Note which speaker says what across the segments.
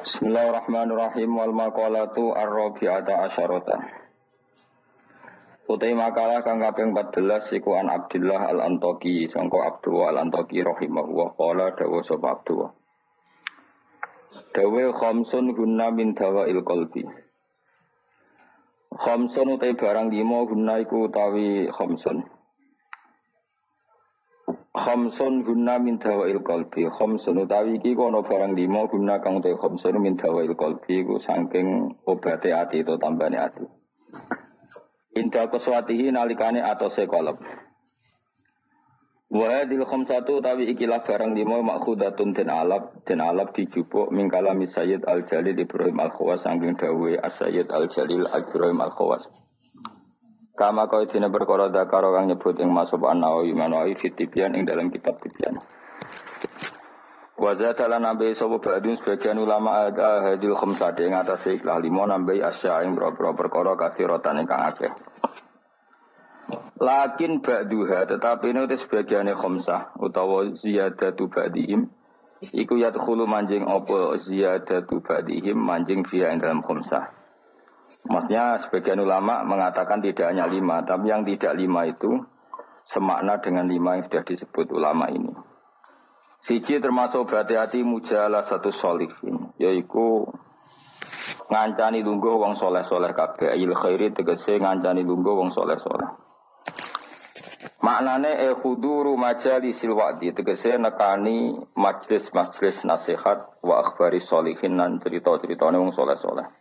Speaker 1: Bismillahirrahmanirrahim wal maqalatu ar-rabi'ata asyarata. Utai makalah kang kaping 14 iku an Abdullah al-Antoki sangko Abdullah al-Antoki rahimahullah qala dawa sapa Abdullah. Dawe khamsun guna min dawail qalbi. Khamsun utai barang lima guna iku utawi khamsun. Khamsun guna min dawail qalbi. Khamsun utawi iki kono barang lima guna kang te khamsun min dawail qalbi iku saking obate ati itu tambane ati. Indah keswatihi nalikane atose kolab. Wa hadil khamsatu utawi ikilah barang lima makhudatun den alab den alab dijupuk min kalami Sayyid Al Jalil Ibrahim Al Khawas saking dawe As Sayyid Al Jalil Al Ibrahim Al Khawas. Kama kau dina berkoro dakaro kang nyebut ing masuk an-Nawawi Manawi fitibian ing dalam kitab tibian. Wazat dalan nambe sapa badun sebagian ulama ada hadil khamsati ing atas ikhlas limo nambe asya ing boro perkara kathiratan ingkang akeh. Lakin ba'duha tetapi ini sebagian khamsah utawa ziyadatu ba'dihim iku yadkhulu manjing apa ziyadatu ba'dihim manjing via ing dalam khamsah. Maksudnya sebagian ulama mengatakan tidak hanya lima, tapi yang tidak lima itu semakna dengan lima yang sudah disebut ulama ini. Siji termasuk berhati hati mujalah satu solihin, yaitu ngancani lungguh wong soleh soleh kabeh. Il khairi tegese ngancani lungguh wong soleh soleh. Maknane e khuduru majalisil wa'di tegese nekani majlis-majlis nasihat wa akhbari solihin nan cerita-ceritane wong soleh-soleh.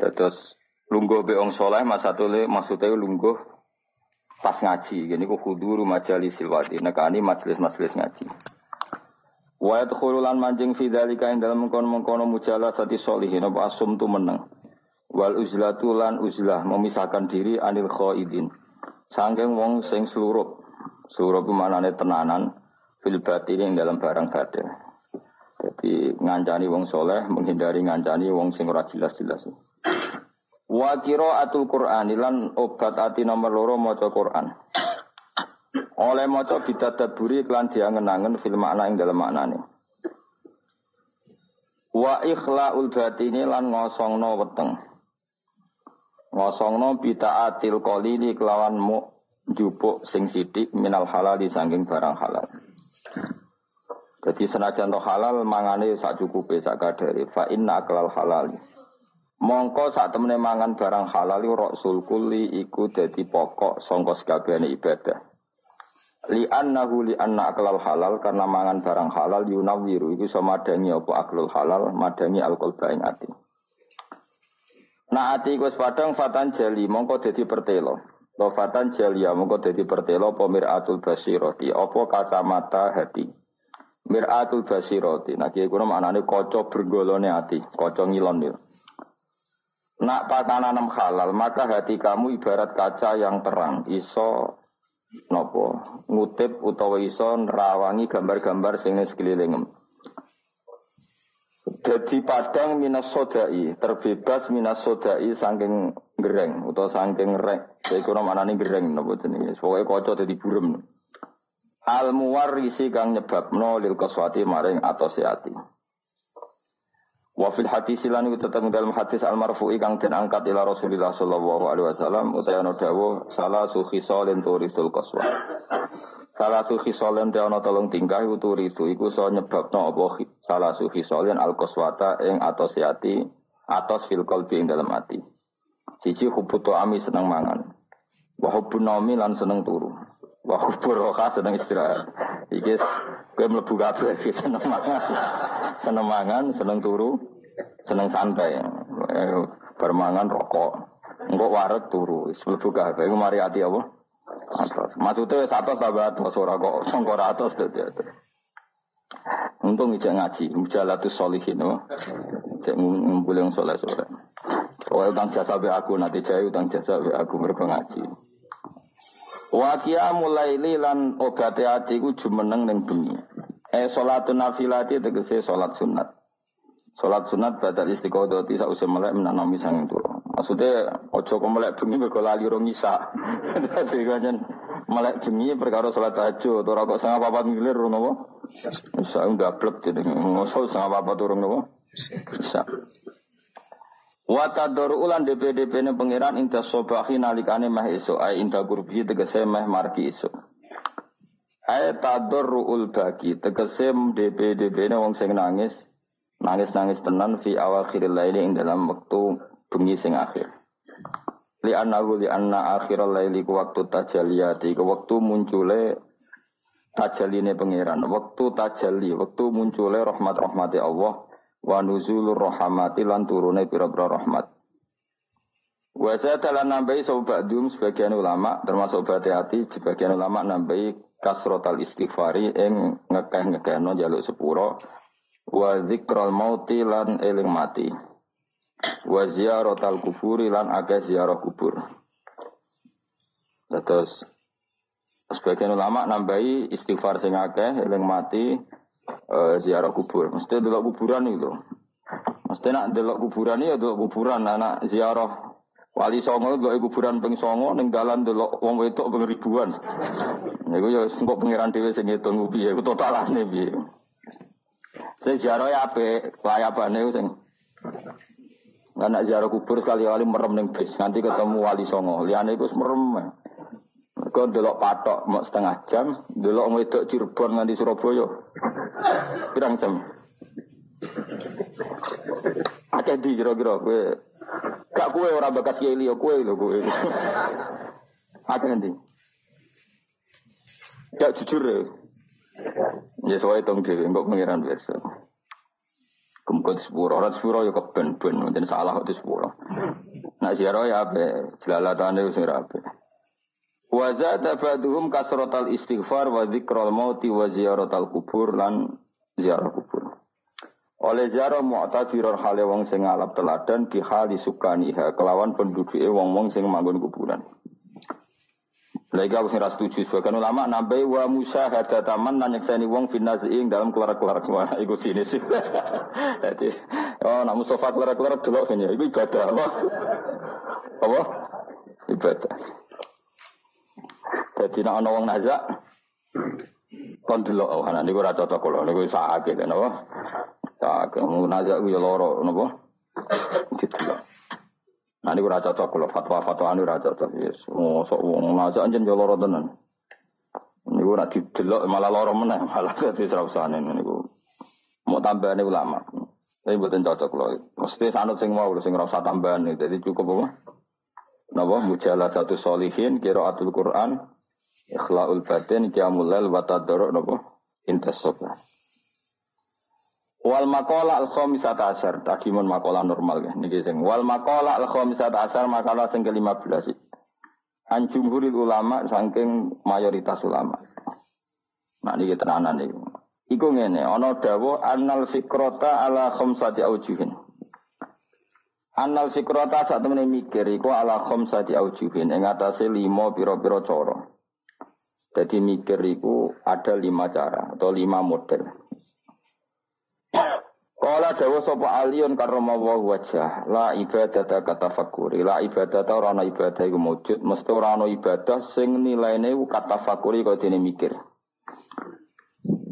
Speaker 1: Terus lungguh be wong soleh mas satu le maksudnya lungguh pas ngaji. Gini ku khuduru majalis silwati. Nekani majelis-majelis ngaji. Wa yadkhululan manjing fi ing dalam mengkono-mengkono mujalasati sholihin apa asum tu meneng. Wal uzlatu lan uzlah memisahkan diri anil khaidin. Sangking wong sing seluruh. Seluruh manane tenanan fil batini ing dalam barang batin. Jadi ngancani wong soleh menghindari ngancani wong sing ora jelas-jelas. Wa atul Qur'an lan obat ati nomor loro maca Qur'an. Oleh maca bidadaburi lan diangen-angen fil makna ing dalam maknane. Wa ikhlaul batini lan ngosongno weteng. Ngosongno bitaatil qalili kelawan mu jupuk sing sidik minal halal di sangking barang halal. Jadi senajan to halal mangane sak cukupe sak kadare fa inna aklal halal. Mongko saat temene mangan barang halal rasul kulli iku dadi pokok sangka sekabehane ibadah. Li annahu li anna aklal halal karena mangan barang halal yunawiru iku iso madangi apa aklul halal madangi alkohol ing ati. Nah ati iku padang fatan jali mongko dadi pertelo. Lo fatan jalia mongko dadi pertelo apa miratul basirati apa kacamata hati. Miratul basirati. Nah kiye kuna maknane kaca bergolone ati, kaca ngilon yo. Nak patananam halal, maka hati kamu ibarat kaca yang terang, iso nopo ngutip utawa iso nerawangi gambar-gambar sing sekelilingem. Jadi padang minas sodai, terbebas minas sodai saking gereng utawa saking rek. Saya kurang mana nih gereng nopo jenis. Pokoknya kocok jadi burem. Al muwarisi kang nyebab no lil koswati maring atau seati. Wa fil hadis lan iku tetep dalam hadis al marfu'i kang den angkat ila Rasulillah sallallahu alaihi wasallam utawa dawuh salah su khisalin turisul qaswa. Salah su khisalin ana tolong tingkah iku turisu iku so nyebabno apa salah su khisalin al qaswata ing atos ati atos fil qalbi ing dalam ati. Siji hubutu ami seneng mangan. Wa naumi lan seneng turu. Wa hubbur roha seneng istirahat. Iki kowe mlebu kabeh seneng mangan. Seneng mangan, seneng turu, seneng santai. Bermangan rokok. Engko waret turu, wis mlebu iku mari ati apa? Atas. Maksudnya atas tambah atas ora kok sangka atas dadi atas. Untung ijak ngaji, mujalatus solihin, oh. Cek ngumpul yang soleh-soleh. Pokoknya utang jasa be aku, nanti jaya utang jasa be aku mereka Wakia mulai lan obate hati ku jumeneng ning bengi. Eh salatun nafilati tegese salat sunat. Salat sunat badal istiqodoti sausé melek menanomi sang turu. Maksudnya ojo kok melek bengi mergo lali rong isa. Dadi melek bengi perkara salat tahajud ora kok setengah papat ngilir ngono apa? Bisa udah blek jadi ngosol sama apa turun nopo. Bisa. Wata doru ulan DPDP ini pangeran inta sobahi nalikane mah iso ay inta kurbi tegese meh marki iso. Ay tadorru ul bagi tegese DPDP ini wong sing nangis nangis nangis tenan fi awal khiril laili ing dalam waktu bengi sing akhir. Li annahu li anna akhiral laili ku waktu tajaliyati ku waktu muncule tajaline pangeran, waktu tajalli, waktu muncule rahmat rahmati Allah wa nuzulur rahmati lan turune pira-pira rahmat. Wa zadalan nambahi dum sebagian ulama termasuk hati sebagian ulama nambahi kasrotal istighfari ing ngekeh-ngekehno jaluk sepuro wa zikral mauti lan eling mati wa ziyaratal kuburi lan akeh ziarah kubur. Terus sebagian ulama nambahi istighfar sing akeh eling mati uh, ziarah kubur. Mesti delok kuburan itu. Mesti nak delok kuburan ya delok kuburan anak ziarah Wali Songo delok kuburan ping Songo ning dalan delok wong wedok ping ribuan. Niku ya engko pangeran dhewe sing ngitung piye ku totalane piye. Saya ziarah ya ape layapane sing Anak ziarah kubur sekali-kali merem ning bis, nanti ketemu wali songo. Liane iku merem. Kau delok patok mau setengah jam, delok wedok Cirebon nganti Surabaya. Pirang jam? Akeh di kira-kira gue gak kue orang bekas kiai liya kue lho kue. Akeh nanti. Gak jujur ya. Ya soalnya tong dhewe kok pengiran biasa. Kemudian di sepuro, orang sepuro ya keben-ben, dan salah di sepuro. Nah ziarah ya apa? Jelalatan itu sing rapi. Wa zada ba'duhum kasratal istighfar wa dzikral mauti wa ziyaratal kubur lan ziarah kubur. Oleh ziarah mu'tabirar hale wong sing ngalap teladan di hali sukaniha kelawan penduduke wong-wong sing manggon kuburan. Lagi aku sing setuju sebagian ulama nambai wa Musa hada taman nanya nyekseni wong finazi ing dalam keluar-keluar wah iku sini sih. Jadi oh nak Mustafa keluar-keluar delok kene iku ibadah apa? Apa? Ibadah. Jadi nak ana wong nazak kon delok oh anak niku ora cocok kula niku sakit napa? Sakit nazak ku ya lara napa? Didelok. Nah niku ora cocok kula fatwa-fatwa anu ora cocok. Yes, mosok wong nazak anjen ya lara tenan. Niku ora didelok malah lara meneh, malah dadi ora usahane niku. Mau tambahane ulama. Tapi buatan cocok loh. Mesti sanut sing mau sing ora usah tambahan. Jadi cukup apa? Napa mujalah satu solihin atul Quran Ikhlaul batin qiyamul lail wa tadarruk? Intas. Wal makola al khamisata asar tadi mon makola normal ya niki sing wal makola al khamisata asar makalah sing ke-15. An jumhuril ulama saking mayoritas ulama. Nah niki tenanan niku. Iku ngene, ana dawuh annal fikrata ala khamsati aujuhin. Annal fikrata sak temene mikir iku ala khamsati aujuhin ing atase 5 pira-pira cara. Jadi mikir itu ada lima cara atau lima model. Kala dawa sapa aliyun karramallahu wajah la ibadah kata fakuri la ibadah ta ora ibadah iku wujud mesti ora ana ibadah sing nilaine kata fakuri kaya dene mikir.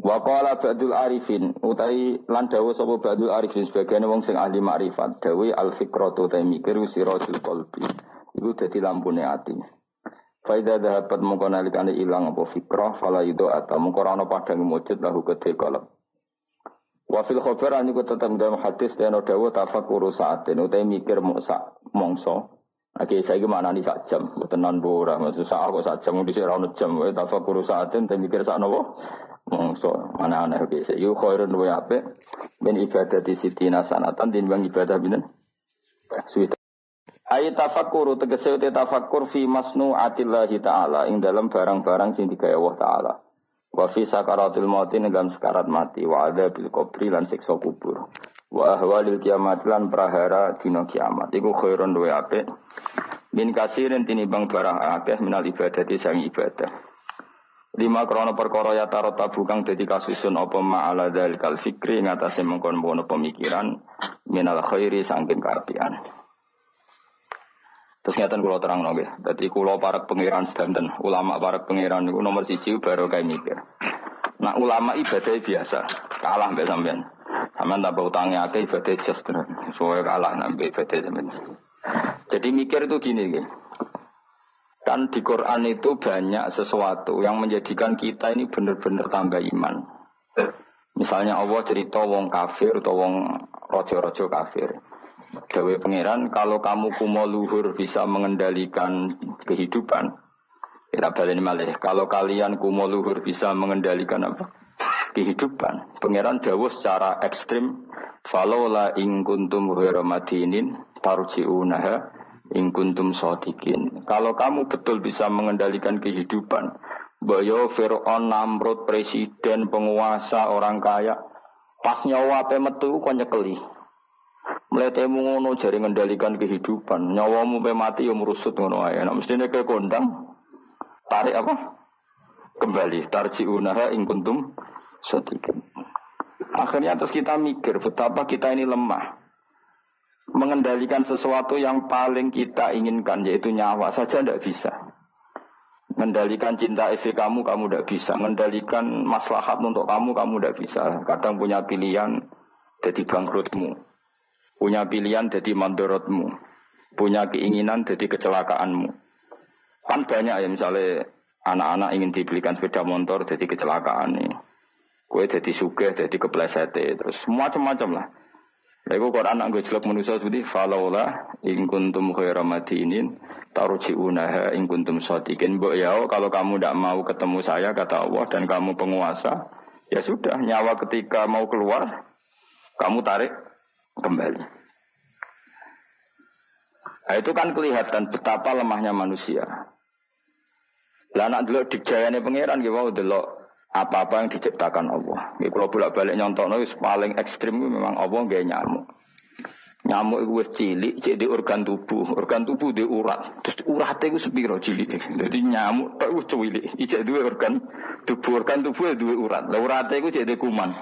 Speaker 1: Wa qala ba'dul arifin utai lan dawa sapa ba'dul arifin sebagian wong sing ahli makrifat dawe al fikratu ta mikir siratul qalbi. Iku dadi lampune ati. Faida dapat mongko nalikane ilang apa fikrah fala itu atau mongko ora padang mujud lahu kedhe kolab. Wa fil khabar anu tetep dalam hadis dan dawa tafakkur saatin. Utai mikir mongsa mongso. Oke, saya gimana nih sak jam, tenan bora, maksud saya aku sak jam, di sini jam, ya tafakkur saatin, tapi mikir sak nopo, mongso, mana aneh, oke, saya yuk khairun wa ape, ben ibadah di siti nasanatan, timbang ibadah binen, suwita. Ayat tafakkur tegese te tafakkur fi atillahi taala ing dalam barang-barang sing digawe Allah taala. Wa fi sakaratul maut ing dalam sekarat mati wa ada bil kubri lan siksa kubur. Wa ahwalil kiamat lan prahara dina kiamat. Iku khairun duwe apik. Min kasirin tinimbang barang akeh minal ibadati sang ibadah. Lima krono perkara ya tarot tabukang dadi kasusun apa ma'ala dalikal fikri ngatasi mengkon-mengkon pemikiran minal khairi sangking karpian. Terus ngeten kulo terang nggih. Dadi kulo para pangeran sedanten, ulama para pangeran niku nomor siji baru kayak mikir. Nah ulama ibadah biasa, kalah mbak sampean. Sampean tambah utangnya akeh ibadah just tenan. Soalnya kalah nambah ibadah sampean. Jadi mikir itu gini, gini. Kan di Quran itu banyak sesuatu yang menjadikan kita ini benar-benar tambah iman. Misalnya Allah cerita wong kafir atau wong rojo-rojo kafir. Dawe pangeran, kalau kamu kumo luhur bisa mengendalikan kehidupan, kita balik malih. Kalau kalian kumo luhur bisa mengendalikan apa? Kehidupan. Pangeran Dawo secara ekstrim. Falola ing kuntum madinin tarji'unaha ing kuntum sotikin. Kalau kamu betul bisa mengendalikan kehidupan. Bayo Fir'aun, Namrud, presiden, penguasa, orang kaya. Pas nyawa apa metu kok nyekeli. Mletemu ngono jari mengendalikan kehidupan. Nyawamu pe mati yo merusut ngono ae. Nek mestine ke kondang tarik apa? Kembali tarjiunaha ing kuntum sadiqin. Akhirnya terus kita mikir betapa kita ini lemah. Mengendalikan sesuatu yang paling kita inginkan yaitu nyawa saja tidak bisa. Mengendalikan cinta istri kamu, kamu tidak bisa. Mengendalikan maslahat untuk kamu, kamu tidak bisa. Kadang punya pilihan jadi bangkrutmu. Punya pilihan jadi mandorotmu. Punya keinginan jadi kecelakaanmu. Kan banyak ya misalnya anak-anak ingin dibelikan sepeda motor jadi kecelakaan nih. Kue jadi suge, jadi kepleset terus macam-macam lah. Lalu Quran gue jelek manusia seperti falaula ing kuntum khaira madinin tarji'unaha ing kuntum shadiqin. Mbok ya kalau kamu tidak mau ketemu saya kata Allah dan kamu penguasa, ya sudah nyawa ketika mau keluar kamu tarik kembali. Nah, itu kan kelihatan betapa lemahnya manusia. Lah anak dulu dijayane pangeran gitu mau delok apa-apa yang diciptakan Allah. Nggih kalau bolak-balik nyontokno wis paling ekstrim memang Allah nggak nyamuk. Nyamuk itu wis cilik jadi organ tubuh, organ tubuh di urat. Terus uratnya itu sepiro cilik. Jadi nyamuk tak wis cilik. Ijek dua organ tubuh, organ tubuh dua urat. Lah uratnya itu jadi kuman.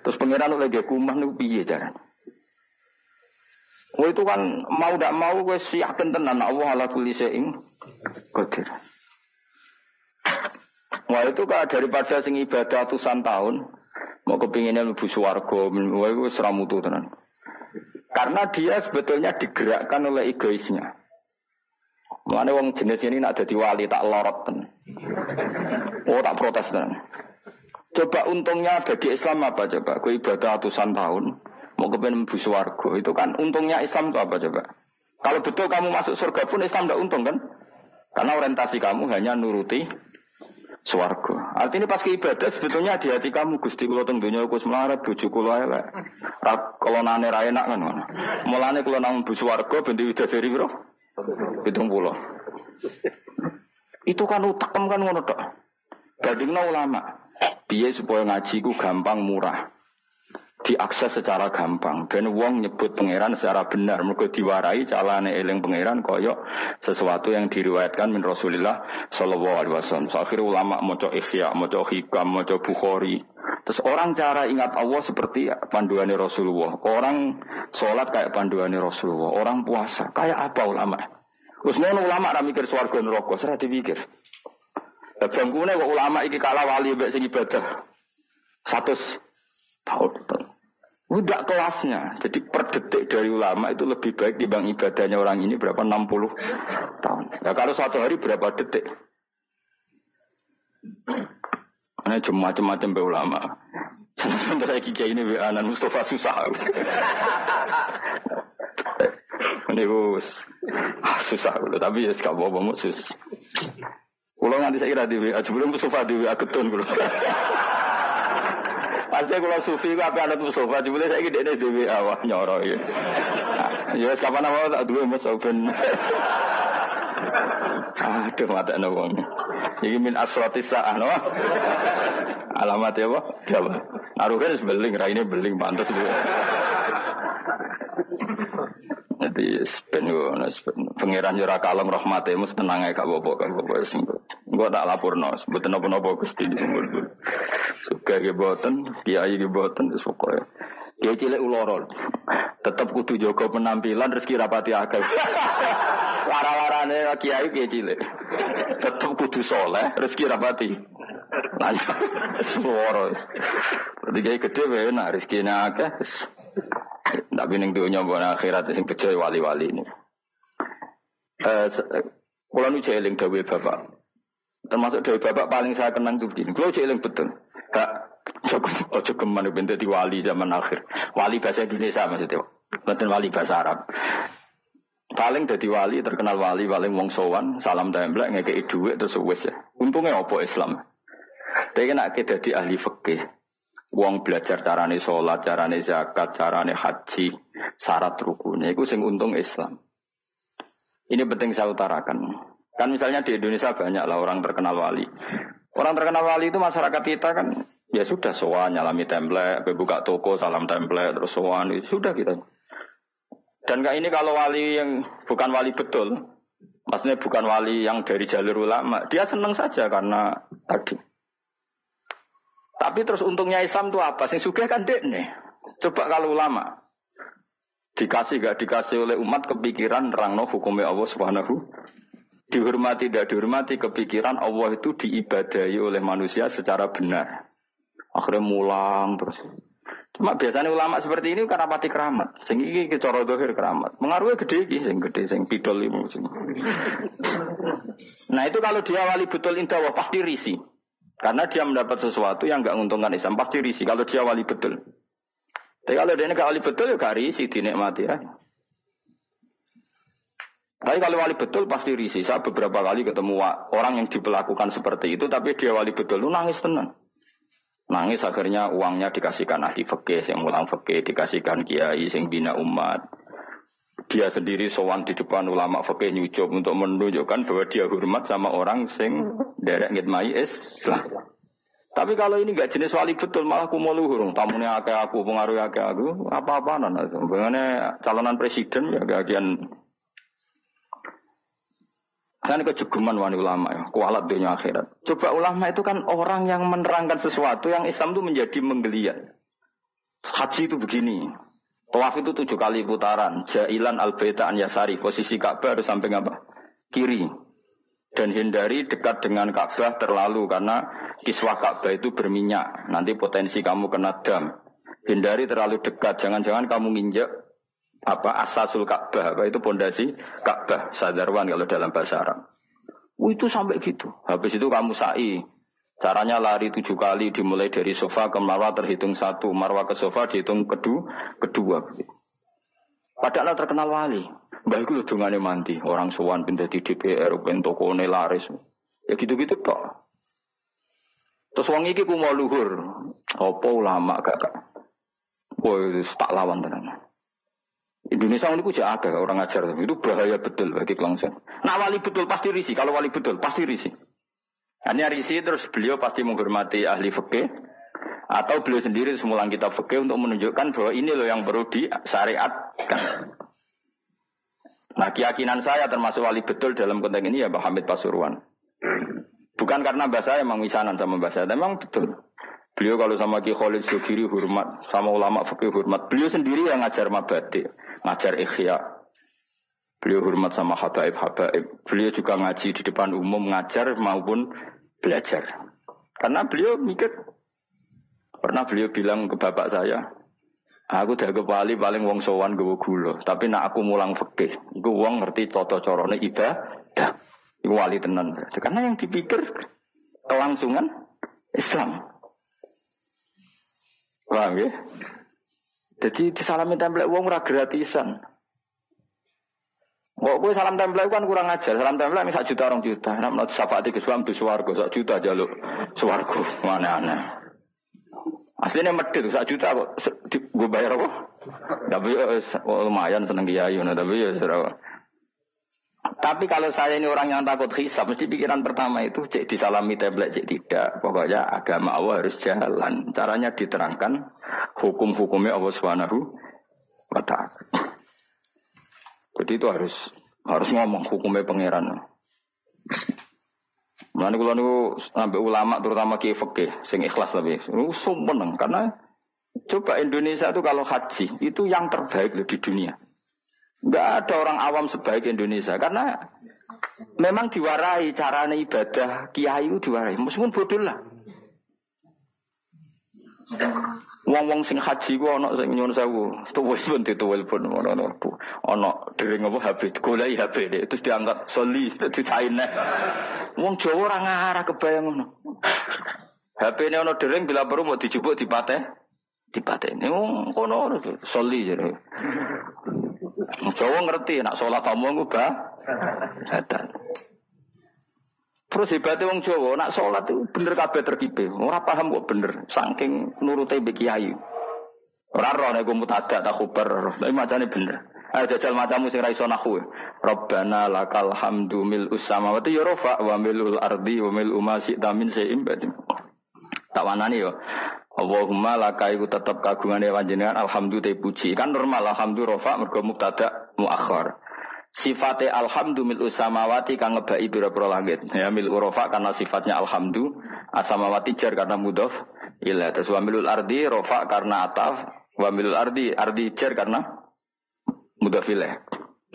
Speaker 1: Terus pangeran lagi kuman itu piye caranya? Oh itu kan mau tidak mau gue yakin tenan Allah ala kulli syai'in qadir. Wah itu kan daripada sing ibadah ratusan tahun mau kepinginnya lebih suwargo, wah itu seramutu tenan. Karena dia sebetulnya digerakkan oleh egoisnya. Mana wong jenis ini nak jadi wali tak lorot tenan. Oh tak protes tenan. Coba untungnya bagi Islam apa coba? Gue ibadah ratusan tahun, Mau kepengen mlebu warga itu kan untungnya Islam itu apa coba? Kalau betul kamu masuk surga pun Islam tidak untung kan? Karena orientasi kamu hanya nuruti swarga. Artinya pas ibadah sebetulnya di hati kamu Gusti kula teng donya kus melarat bojo kula elek. Kalau nane ra enak kan. Mulane kula nang mlebu swarga ben widadari piro? 70. Itu kan utekem kan ngono tok. Bandingno ulama. Biaya supaya ngaji ku gampang murah diakses secara gampang. Ben wong nyebut pangeran secara benar. Mereka diwarai calane eling pangeran koyok sesuatu yang diriwayatkan min Rasulullah Shallallahu Alaihi Wasallam. So, ulama moco ikhya, moco hikam, moco bukhori. Terus orang cara ingat Allah seperti panduannya Rasulullah. Orang sholat kayak panduannya Rasulullah. Orang puasa kayak apa ulama? Terus ulama ra mikir swarga neraka, serah dipikir. Bangkune kok ulama iki kalah wali mbek sing ibadah. Satu tahun. Udah kelasnya. Jadi per detik dari ulama itu lebih baik dibanding ibadahnya orang ini berapa 60 tahun. Ya kalau satu hari berapa detik? Ini cuma macam-macam be ulama. Sementara kiai ini anan Mustafa susah. Ini ah, susah dulu. Tapi ya sekarang bawa sus. Kalau nanti saya kira di WA, sebelum Mustafa di WA ketun Pasti kalau sufi ku apa anak Mustafa, jebule saya gede deh dewi awak nyoro ya. Ya kapan mau tak dua mas open. Aduh mata nawang. Ini min asrati sa'ah no. Alamat ya pak? Ya pak. Naruh kan beling, ini beling pantas juga. Jadi sepen ngono, pangeran jura kalem rahmate mus tenang bobo kak bobo sing gua tak lapor no, sebutin apa nopo gusti di sumur Suka ge boten, kiai ge boten, wis pokoke. Kiai cilik ulorol. Tetep kudu jaga penampilan rezeki rapati akeh. Lara-larane kiai kiai cilik. Tetep kudu soleh, rezeki rapati Lancar. Suara. Berarti kayak gede enak rezeki akeh. Tapi ning dunya mbok akhirat sing bejo wali-wali ini. Eh kula nu jeling dawuh Bapak. Termasuk dawuh Bapak paling saya kenang tuh begini. Kula jeling betul. Kak ojo geman ben dadi wali zaman akhir. Wali bahasa Indonesia maksudnya. Bukan wali bahasa Arab. Paling jadi wali, terkenal wali, paling wong sowan, salam templek, ngekei duit, terus wes ya. Untungnya apa Islam? Tapi kita jadi ahli fikih. Wong belajar carane sholat, carane zakat, carane haji, syarat rukunnya. Itu sing untung Islam. Ini penting saya utarakan. Kan misalnya di Indonesia banyak lah orang terkenal wali. Orang terkenal wali itu masyarakat kita kan ya sudah sowan nyalami template, buka toko salam template terus sowan itu sudah kita. Dan kayak ini kalau wali yang bukan wali betul, maksudnya bukan wali yang dari jalur ulama, dia senang saja karena tadi. Tapi terus untungnya Islam itu apa? Sing suka kan dek nih. Coba kalau ulama dikasih gak dikasih oleh umat kepikiran rangno hukumnya Allah Subhanahu dihormati tidak dihormati kepikiran Allah itu diibadahi oleh manusia secara benar. Akhirnya mulang terus. Cuma biasanya ulama seperti ini karena pati keramat. Sing iki cara dohir keramat. Mengaruhnya gede iki sing gede sing pidol. Nah itu kalau dia wali betul indah pasti risi. Karena dia mendapat sesuatu yang nggak menguntungkan Islam pasti risi kalau dia wali betul. Tapi kalau dia nggak wali betul ya gak risi dinikmati ya. Tapi kalau wali betul pasti risi. Saya beberapa kali ketemu orang yang diperlakukan seperti itu, tapi dia wali betul, lu nangis tenang. Nangis akhirnya uangnya dikasihkan ahli fikih, yang mulang fikih, dikasihkan kiai, sing bina umat. Dia sendiri sowan di depan ulama fikih nyucup untuk menunjukkan bahwa dia hormat sama orang sing derek ngitmai Islam. Tapi kalau ini gak jenis wali betul malah aku mau luhur, tamunya akeh aku, pengaruh akeh aku, apa-apa nana. Bagaimana calonan presiden ya bagian Kan kejegeman wani ulama ya, kualat dunia akhirat. Coba ulama itu kan orang yang menerangkan sesuatu yang Islam itu menjadi menggeliat. Haji itu begini. Tawaf itu tujuh kali putaran. Jailan al an yasari. Posisi Ka'bah harus sampai apa? Kiri. Dan hindari dekat dengan Ka'bah terlalu karena kiswah Ka'bah itu berminyak. Nanti potensi kamu kena dam. Hindari terlalu dekat. Jangan-jangan kamu nginjak apa asasul Ka'bah apa itu pondasi Ka'bah sadarwan kalau dalam bahasa Arab. Oh, itu sampai gitu. Habis itu kamu sa'i. Caranya lari tujuh kali dimulai dari sofa ke marwah terhitung satu, marwah ke sofa dihitung kedua, kedua. Padahal terkenal wali. Mbah itu dungane mandi, orang sowan pindah di DPR, ben tokone laris. Ya gitu-gitu pak. Terus wong iki ku mau luhur. Apa ulama gak gak. Woi, tak lawan tenan. Indonesia ini kuja ada orang ajar itu bahaya betul bagi kelangsungan. Nah wali betul pasti risi. Kalau wali betul pasti risi. Hanya risi terus beliau pasti menghormati ahli fikih atau beliau sendiri semulang kitab fikih untuk menunjukkan bahwa ini loh yang perlu disyariatkan. Nah keyakinan saya termasuk wali betul dalam konteks ini ya Pak Hamid Pasuruan. Bukan karena bahasa emang misanan sama bahasa, memang betul. Beliau kalau sama Ki Khalid Zubiri hormat, sama ulama fikih hormat. Beliau sendiri yang ngajar mabadi, ngajar ikhya. Beliau hormat sama habaib-habaib. Beliau juga ngaji di depan umum, ngajar maupun belajar. Karena beliau mikir, pernah beliau bilang ke bapak saya, Aku udah kepali paling wong sowan gue gula, tapi nak aku mulang fikih, gue wong ngerti toto corone ibadah, iku wali tenan. Karena yang dipikir kelangsungan Islam. Paham ya? Jadi disalami template uang ora gratisan. Kok gue salam template kan kurang ajar. Salam template misal juta orang juta. Nek menurut syafaat iki suam suwargo sak juta jaluk suwargo. Mana aneh. Aslinya medit sak juta kok gue bayar apa? Tapi ya, lumayan seneng kiai tapi ya serah. Tapi kalau saya ini orang yang takut hisab, mesti pikiran pertama itu cek disalami tablet, cek tidak. Pokoknya agama Allah harus jalan. Caranya diterangkan hukum-hukumnya Allah Subhanahu wa taala. Jadi itu harus harus ngomong hukumnya pangeran. Mulane kula niku sampai ulama terutama kiai fikih sing ikhlas lebih. Sumeneng karena coba Indonesia itu kalau haji itu yang terbaik di dunia. Enggak ada orang awam sebaik Indonesia karena memang diwarai cara ibadah kiai itu diwarai meskipun bodoh lah. Wong-wong sing haji ku ana sing nyuwun sewu, tuwil pun dituwil pun ono ono dering apa goleki HP deh terus diangkat soli dicain Wong Jawa ora ngarah kebayang ngono. HP ini ono dering bila perlu mau dijubuk dipateh dipateni. Wong kono soli jadi. Jawa ngerti nak sholat omong ku ba hadan. Terus hebatnya wong Jawa, nak sholat itu bener kabeh terkipe. Ora paham kok bener, saking nurute mbek kiai. Ora roh nek mutada tak khubar, tapi macane bener. Ayo jajal macammu sing ra iso nahu. Rabbana lakal hamdu mil usamawati ya rafa wa milul ardi wa mil umasi tamin seim badim. Tak wanani yo. Allahumma laka iku tetep kagungane panjenengan alhamdulillah puji. Kan normal alhamdulillah rafa mergo mubtada muakhir. Sifatnya alhamdu mil usamawati kang ngebai biro-biro langit. Ya mil urofa karena sifatnya alhamdu. Asamawati jar karena mudof. Ilah. Terus wa milul ardi rofa karena ataf. Wa milul ardi ardi jar karena mudof ilah.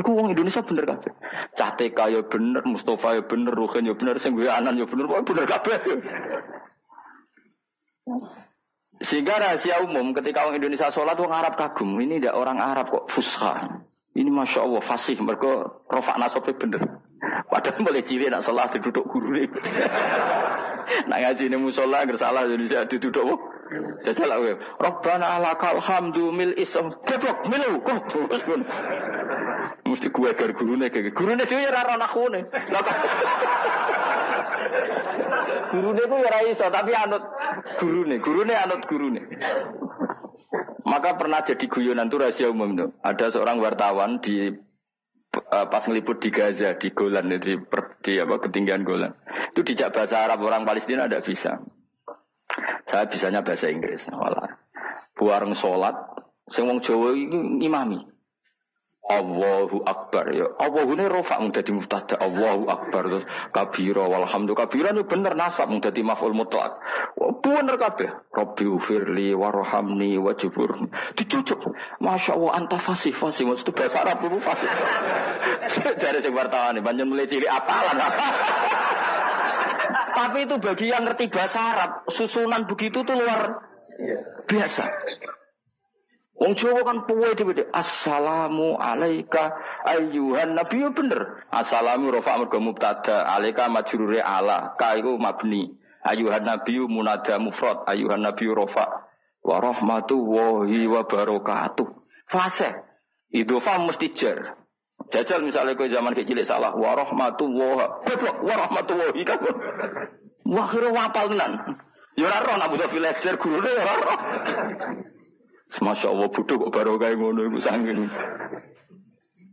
Speaker 1: Iku wong Indonesia bener kabeh. Cah TK ya bener, Mustafa ya bener, Ruhin ya bener, sing anan ya bener, pokoknya bener kabeh. Sehingga rahasia umum ketika orang Indonesia sholat orang Arab kagum. Ini tidak orang Arab kok fusha. Ini masya Allah fasih mereka rofak nasabnya bener. Padahal boleh cilik nak salah duduk guru nak ngaji ini musola agar salah saya duduk? Jajal lah gue. Robbana alakal hamdu mil isam. Goblok milu. Mesti gue guru nih kayak guru nih sih ya rara. Guru nih gue ya raiso tapi anut guru nih, guru nih anut guru nih. Maka pernah jadi guyonan itu rahasia umum tuh. Ada seorang wartawan di uh, pas ngeliput di Gaza di Golan di, di apa ketinggian Golan. Itu dijak bahasa Arab orang Palestina ada bisa. Saya bisanya bahasa Inggris. Walah. Buareng sholat, sing wong Jawa itu imami. Allahu Akbar ya. Allahu ini rofa menjadi mubtada. Allahu Akbar terus kabira walhamdulillah. Kabira ini bener nasab menjadi maf'ul mutlak. Bener kabeh. Rabbi ufirli warhamni wajibur. Dicucuk. Masya Allah anta fasih fasih. Maksud itu bahasa Arab itu fasih. Jadi sing wartawan banyak mulai ciri apalan. Tapi itu bagi yang ngerti bahasa Arab, susunan begitu tuh luar biasa. Wong Jawa kan puwe dhewe Assalamu alayka ayyuhan nabi bener. Assalamu rafa mergo mubtada, alayka majrure ala, ka iku mabni. Ayyuhan nabi munada mufrad, ayyuhan nabi rafa wa rahmatullahi wa barakatuh. Fase. Idhofa mesti jar. Jajal misalnya kau zaman kecil salah wa rahmatullah. Goblok wa rahmatullahi kan. Wah kira wapal tenan. Ya roh nak butuh villager ya. Masya Allah bodoh kok baru kayak ngono ibu sangin.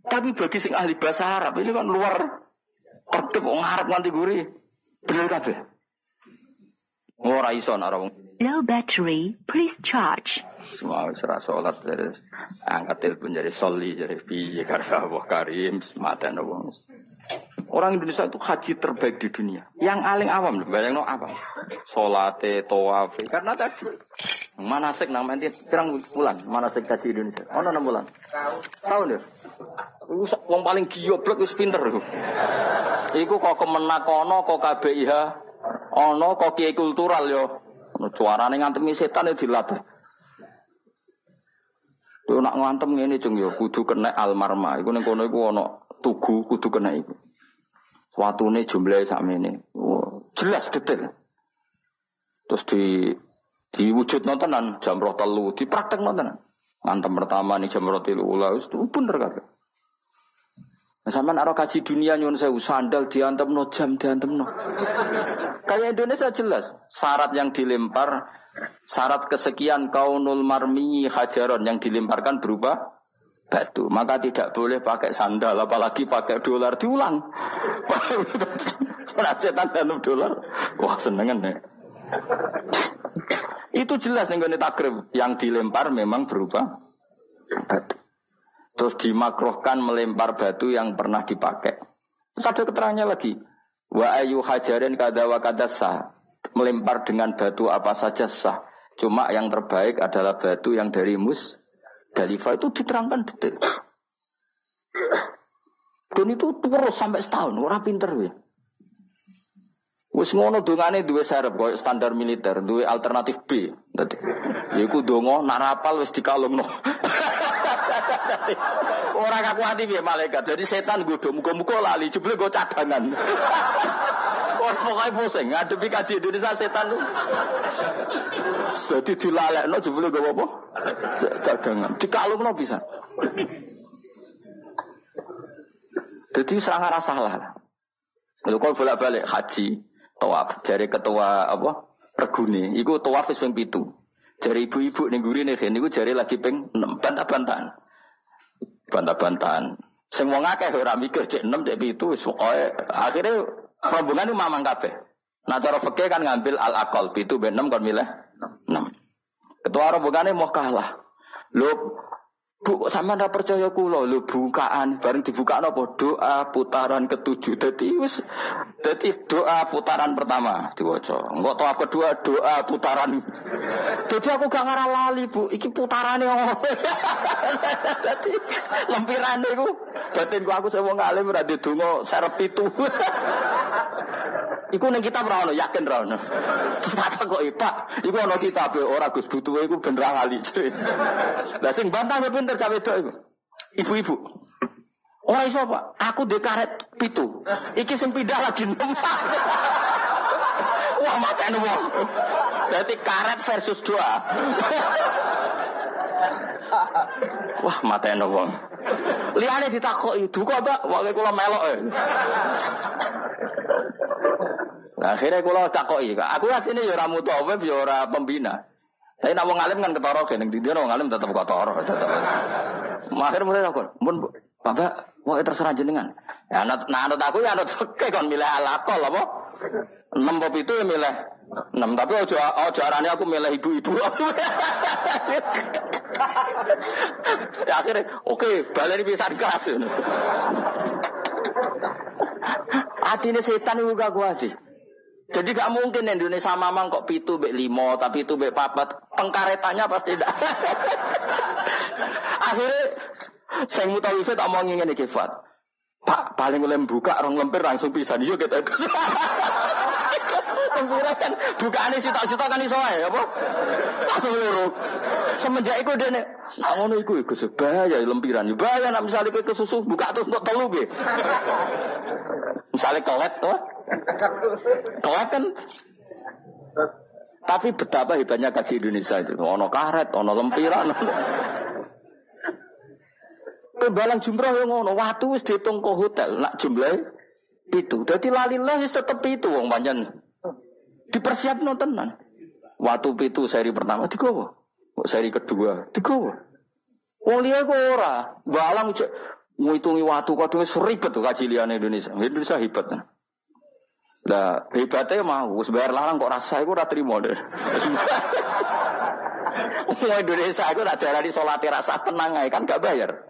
Speaker 1: Tapi bagi sing ahli bahasa Arab ini kan luar tertib wong Arab nganti guri. Bener kabeh. Ora iso nak
Speaker 2: Low battery, please charge.
Speaker 1: Semua serah sholat dari angkat telepon jadi soli jadi piye karena Allah Karim sematan wong. Orang Indonesia itu haji terbaik di dunia. Yang paling awam loh, bayang no apa? Solate, toafe, karena tadi manasik nang nanti pirang bulan manasik haji Indonesia. Oh enam bulan. Tahun deh. Wong paling gioblok wis pinter iku. Iku kok kemenakono kok KBIH ono kok kiai kultural yo. Suarane ngantemi setan ya dilatih. Yo nak ngantem ngene cung yo kudu kena almarma. Iku ning kono iku ana tugu kudu kena iku. Watune jumlahe sakmene. Oh, jelas detail. Terus di diwujud nontonan jam roh telu dipraktek nontonan. Ngantem pertama nih jam roh telu ulah itu bener kabeh. Nah, sama naro kaji dunia nyun saya sandal diantem no jam diantem no. Kayak Indonesia jelas syarat yang dilempar syarat kesekian kaunul marmi hajaron yang dilemparkan berupa batu. Maka tidak boleh pakai sandal apalagi pakai dolar diulang. Setan dalam dolar. Wah senengan ya. Itu jelas nih takrib yang dilempar memang berupa batu. Terus dimakrohkan melempar batu yang pernah dipakai. Terus ada keterangannya lagi. Wa ayu hajarin kada wa kada sah. Melempar dengan batu apa saja sah. Cuma yang terbaik adalah batu yang dari mus. Dalifah itu diterangkan detail. Dan itu terus sampai setahun. Orang pinter ya. Wis ngono dongane duwe serep koyo standar militer, duwe alternatif B. Dadi Ya iku donga nak rapal wis dikalungno. Ora kaku hati piye malaikat. Jadi setan godho muga-muga lali jebule go cadangan. Wah, pokoknya pusing ngadepi kaji Indonesia setan. Jadi dilalekno jebule go apa? Cadangan. Dikalungno bisa. Jadi rasa salah. Lalu kalau bolak-balik haji, tawaf, dari ketua apa? Reguni, itu tawaf wis ping pitu. Dari ibu-ibu ning gurine kene niku jari lagi ping 6 bantah-bantahan. Bantah-bantahan. Sing wong akeh ora mikir cek 6 cek 7 wis pokoke akhire rombongan mamang kabeh. Nah cara fikih kan ngambil al aqal 7 ben 6 kon milih 6. Ketua rombongane mau kalah. Lho Bu, sama ora percaya kula lho bukaan bareng dibuka apa doa putaran ketujuh. Dadi wis dadi doa putaran pertama diwaca. Engko toa kedua doa putaran. Dadi aku gak ngarah lali, Bu. Iki putarane apa? Dadi lempirane iku batinku aku sing wong alim ora ndonga serep itu. Iku ning kitab ora ono, yakin ora ono. Terus tak kok Pak, iku ono kitab ora Gus butuhe iku ben ra lali. Lah sing bantah ya pinter cawe wedok iku. Ibu-ibu. Ora iso, Pak. Aku ndek karet pitu. Iki sing pindah lagi numpak. Wah, mateni wong. Berarti karet versus doa. Wah, mateni wong. Liane ditakoki, "Duka, Pak, wae kula melok." Nah, akhirnya kula takoki, aku asline ya ora mutawif ya ora pembina. Tapi nak wong alim kan ketara kene di dia wong alim tetep ketara tetep. Akhir mulai takon, "Mun Bapak, mau terserah jenengan." Ya anut nah anut aku ya anut fikih kon milih alakol apa? 6 bab itu ya milih 6 tapi ojo ojo arane aku milih ibu-ibu. ya akhirnya oke, baleni pisan kelas. Atine setan itu gak kuat sih. Jadi gak mungkin Indonesia mamang kok pitu bek limo, tapi itu bek papat. Pengkaretannya pasti tidak. Akhirnya saya mutawifat tak mau ngingin kifat. Pak paling oleh buka orang lempir langsung bisa dia kita. Lempirnya kan bukaan si tak sitok kan iso ya apa? Langsung luruk. Semenjak itu dia nih, ngono iku iku sebaya lempiran. Bahaya nak misalnya ke susu buka tuh untuk telu ge. Misalnya kelet tuh. Kelet kan tapi betapa hebatnya kaji Indonesia itu. Ono karet, ono lempiran. Ono. Kebalang jumroh yang ngono, waktu wis dihitung hotel, nak jumlah itu. Jadi lalilah wis tetep itu wong panjen. Dipersiap tenan. Waktu itu seri pertama digowo. Seri kedua digowo. Wong liya kok ora. Balang ngitungi waktu kadung wis ribet tuh kaji Indonesia. Indonesia hebat. Lah hebatnya mau, wis bayar larang kok rasa iku ora trimo deh. Wong Indonesia aku nak darani salat rasa tenang ae kan gak bayar.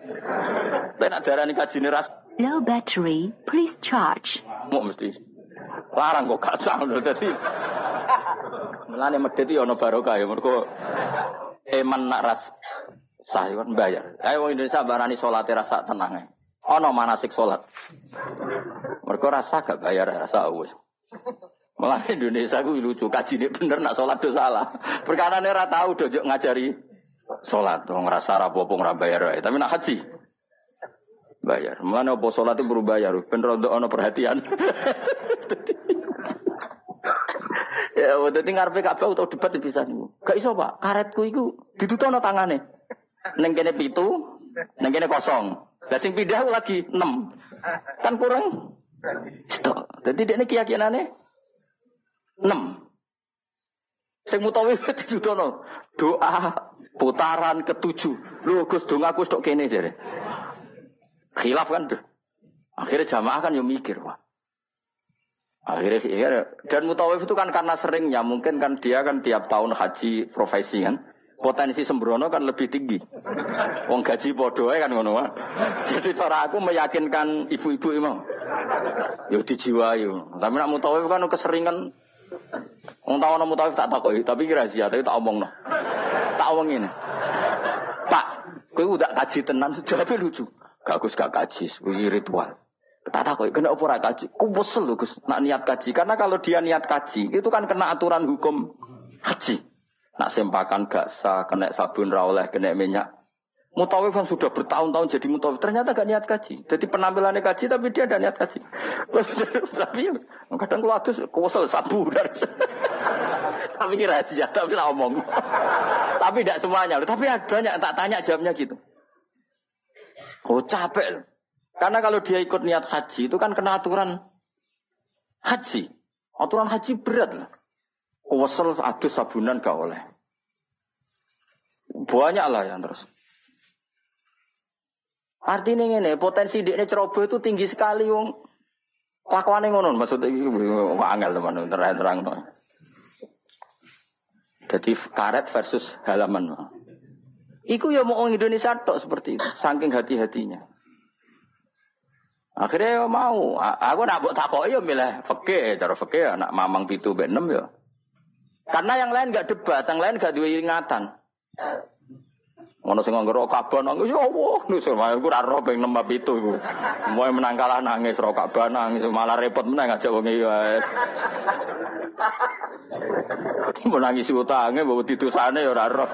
Speaker 1: Tapi nak darani kajine ras
Speaker 2: Low battery. Please charge.
Speaker 1: mau mesti larang kok gak sah lho dadi. Mulane medhit yo ono barokah ya mergo eman nak ras sah kan bayar. Ayo wong Indonesia barani salat rasa tenang ae. Ono manasik salat. Mergo rasa gak bayar rasa wis. Malah Indonesia gue lucu, kaji ini bener nak sholat tuh salah. Perkara ini tahu dojo ngajari sholat, dong ngerasa rapopo nggak bayar, tapi nak haji bayar. Mana opo sholat itu berubah bayar, bener untuk ono perhatian. ya, waktu itu ngarepe kabeh atau debat bisa nih. Gak iso pak, karetku itu ditutup no tangannya. Neng kene pitu, neng kene kosong. Lah sing pindah lagi enam, kan kurang. Stok. Jadi dia ini keyakinannya enam. Sing mutawi didudono doa putaran ketujuh. Lu Gus dongaku stok kene jare. Khilaf kan tuh. Akhirnya jamaah kan yang mikir, wah. Akhirnya ya, dan mutawif itu kan karena seringnya mungkin kan dia kan tiap tahun haji profesi kan potensi sembrono kan lebih tinggi. Wong gaji podo kan ngono. Jadi cara aku meyakinkan ibu-ibu imam. Yo dijiwai. Tapi nak mutawif kan keseringan Wong tau ana mutawif tak takoki, tapi kira rahasia, tapi tak omongno. Tak omong ini. Pak, kowe udah kaji tenan, jawabnya lucu. Gak Gus gak kaji, kuwi ritual. Tak takoki, kena apa ora kaji? Ku wesel lho Gus, nak niat kaji. Karena kalau dia niat kaji, itu kan kena aturan hukum haji. Nak sempakan gak sah, kena sabun rawleh, kena minyak. Mutawif kan sudah bertahun-tahun jadi mutawif. Ternyata gak niat kaji. Jadi penampilannya kaji tapi dia ada niat kaji. tapi kadang kalau adus kuwesel sabu Tapi ini rahasia, tapi lah omong. tapi tidak semuanya. Tapi ada banyak tak tanya jamnya gitu. Oh capek. Karena kalau dia ikut niat haji itu kan kena aturan haji. Aturan haji berat lah. Kuwesel adus sabunan gak oleh. Banyak lah yang terus. Artinya ini potensi dia ceroboh itu tinggi sekali wong. Kelakuan yang ngono maksudnya itu angel teman terang terang. Jadi karet versus halaman. Iku ya mau Indonesia tok seperti itu, saking hati-hatinya. Akhirnya ya mau, aku nak buat takok ya milih fakih, cara fakih anak mamang pitu benem ya. Karena yang lain gak debat, yang lain gak dua ingatan. Ono sing nganggo kaban nangis ya Allah, nus aku ora roh ping 6 itu iku. Moe menang kalah nangis ro kaban nangis malah repot menang ngajak wong iki wae. Mau nangis utange mbok ya ora roh.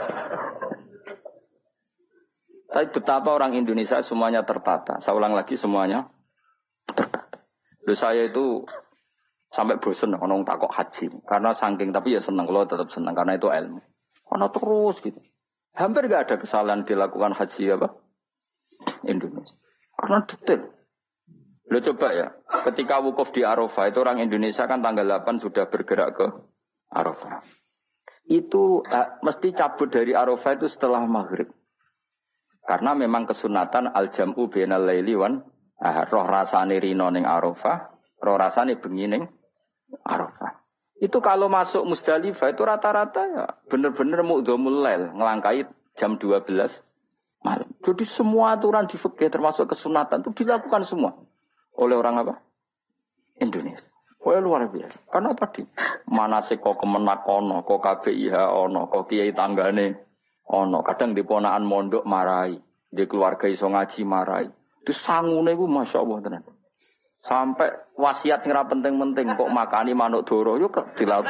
Speaker 1: Tapi betapa orang Indonesia semuanya tertata. Saya ulang lagi semuanya. Lalu saya itu sampai bosen orang takok haji karena saking tapi ya senang kalau tetap senang karena itu ilmu. Karena terus gitu. Hampir gak ada kesalahan dilakukan haji apa? Indonesia. Karena detail. Lo coba ya, ketika wukuf di Arafah itu orang Indonesia kan tanggal 8 sudah bergerak ke Arafah. Itu uh, mesti cabut dari Arafah itu setelah maghrib. Karena memang kesunatan al-jam'u bainal laili wan roh rasane rino ning Arafah, roh rasane bengi ning Arafah. Itu kalau masuk Musdalifah itu rata-rata ya benar-benar mu'dhamul lail, ngelangkai jam 12 malam. Jadi semua aturan di fikih termasuk kesunatan itu dilakukan semua oleh orang apa? Indonesia. Wah luar biasa. Karena tadi mana sih kok kemenak ono, kok KBIH ono, kok kiai tanggane ono. Kadang di ponaan mondok marai, di keluarga iso ngaji marai. Itu sangune gue masya Allah tenan. Sampai wasiat sing penting-penting kok makani manuk doro yo dilaut.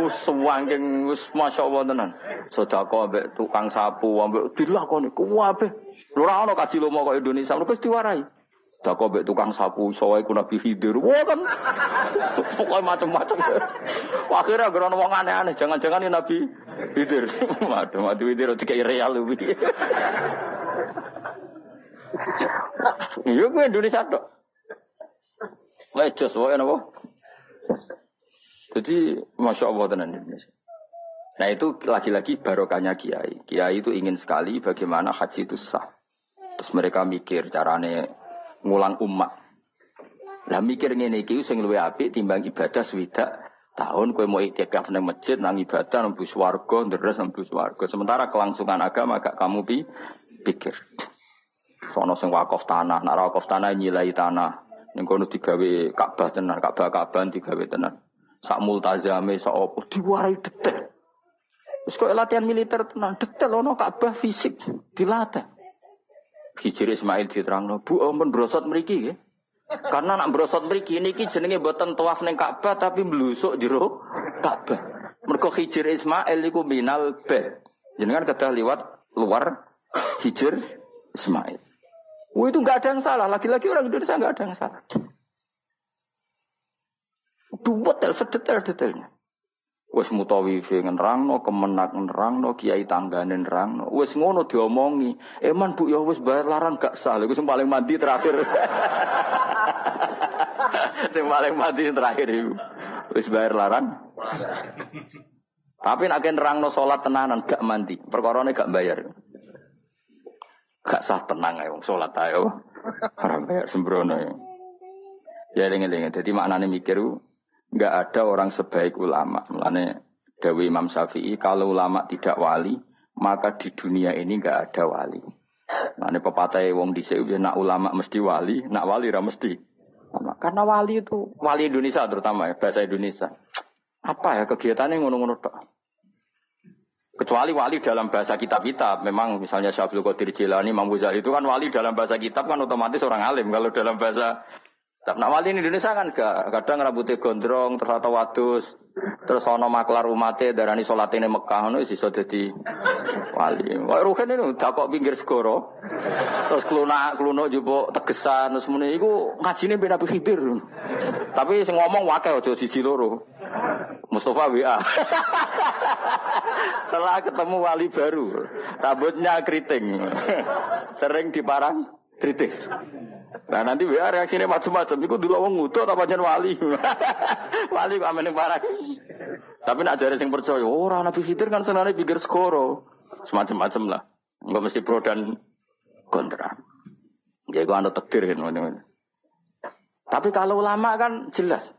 Speaker 1: Wis wangking wis masyaallah tenan. Sedekah ambek tukang sapu ambek dilakoni kuwabe. Ora ono kaji lomo kok Indonesia mergo diwarai. Sedekah ambek tukang sapu iso wae ku Nabi Khidir. Wah kan pokoknya macam-macam. Akhirnya gerono wong aneh-aneh, jangan-jangan ini Nabi Khidir. Waduh, Nabi Khidir dikai real lebih. Iya gue Indonesia dok. Lecos wae napa? Jadi masya Allah tenan Indonesia. Nah itu lagi-lagi barokahnya kiai. Kiai itu ingin sekali bagaimana haji itu sah. Terus mereka mikir carane ngulang umat. Lah mikir ngene iki sing luwih apik timbang ibadah swidak tahun kowe mau itikaf nang masjid nang ibadah nang swarga ndres nang swarga. Sementara kelangsungan agama gak kamu pi pikir. Sono sing wakaf tanah, nak wakaf tanah nyilai tanah. Ning kono digawe Ka'bah tenan, Ka'bah Ka'bah digawe tenan. Sak multazame sak opo diwarai detail. Terus kok latihan militer tenan, detail ono Ka'bah fisik dilatih. Hijri Ismail diterangno, Bu ampun brosot mriki nggih. Karena nak brosot mriki niki jenenge boten tawaf ning Ka'bah tapi mblusuk jero Ka'bah. Mergo Hijri Ismail iku minal bed. Jenengan kedah liwat luar Hijr Ismail. Oh itu nggak ada yang salah. Lagi-lagi orang Indonesia nggak ada yang salah. Dua tel sedetail-detailnya. Wes mutawifi ngerangno, kemenak ngerangno, kiai tanggane ngerangno. Wes ngono diomongi. Eman bu ya wes bayar larang gak sah. Iku sing paling mati terakhir. sing paling mati terakhir itu. Wes bayar larang. Tapi nak nerangno salat tenanan gak mandi. Perkorone gak bayar. Gak sah tenang ya, sholat ayo. Orang bayar sembrono ya. Ya lengi-lengi. Jadi maknanya mikir nggak ada orang sebaik ulama. Mulane Dewi Imam Syafi'i kalau ulama tidak wali, maka di dunia ini nggak ada wali. Nah, pepatah wong di sini nak ulama mesti wali, nak wali ra mesti. Karena wali itu wali Indonesia terutama ya bahasa Indonesia. Apa ya kegiatannya ngono-ngono tok. Kecuali wali dalam bahasa kitab-kitab. Memang misalnya Syabdul Qadir Jilani, Imam itu kan wali dalam bahasa kitab kan otomatis orang alim. Kalau dalam bahasa Tapi nak wali ini Indonesia kan gak kadang rambutnya gondrong terus atau wadus terus ono maklar umate darani salat ini Mekah ngono iso dadi wali. Wah ruhen ini udah kok pinggir segoro. Terus klunak klunuk jupuk tegesan terus muni iku ngajine ben Nabi Khidir. Tapi sing ngomong wakil aja siji loro. Mustafa WA. Setelah ketemu wali baru, rambutnya keriting. Sering diparang kritis. Nah nanti WA reaksinya macam-macam. Iku dulu wong ngutuk apa jen wali. wali kok amen parah. Tapi nak jare sing percaya, ora Nabi Khidir kan senane pikir skoro. Semacam-macam lah. Enggak mesti pro dan kontra. Ya gua anda takdir kan. Tapi kalau ulama kan jelas.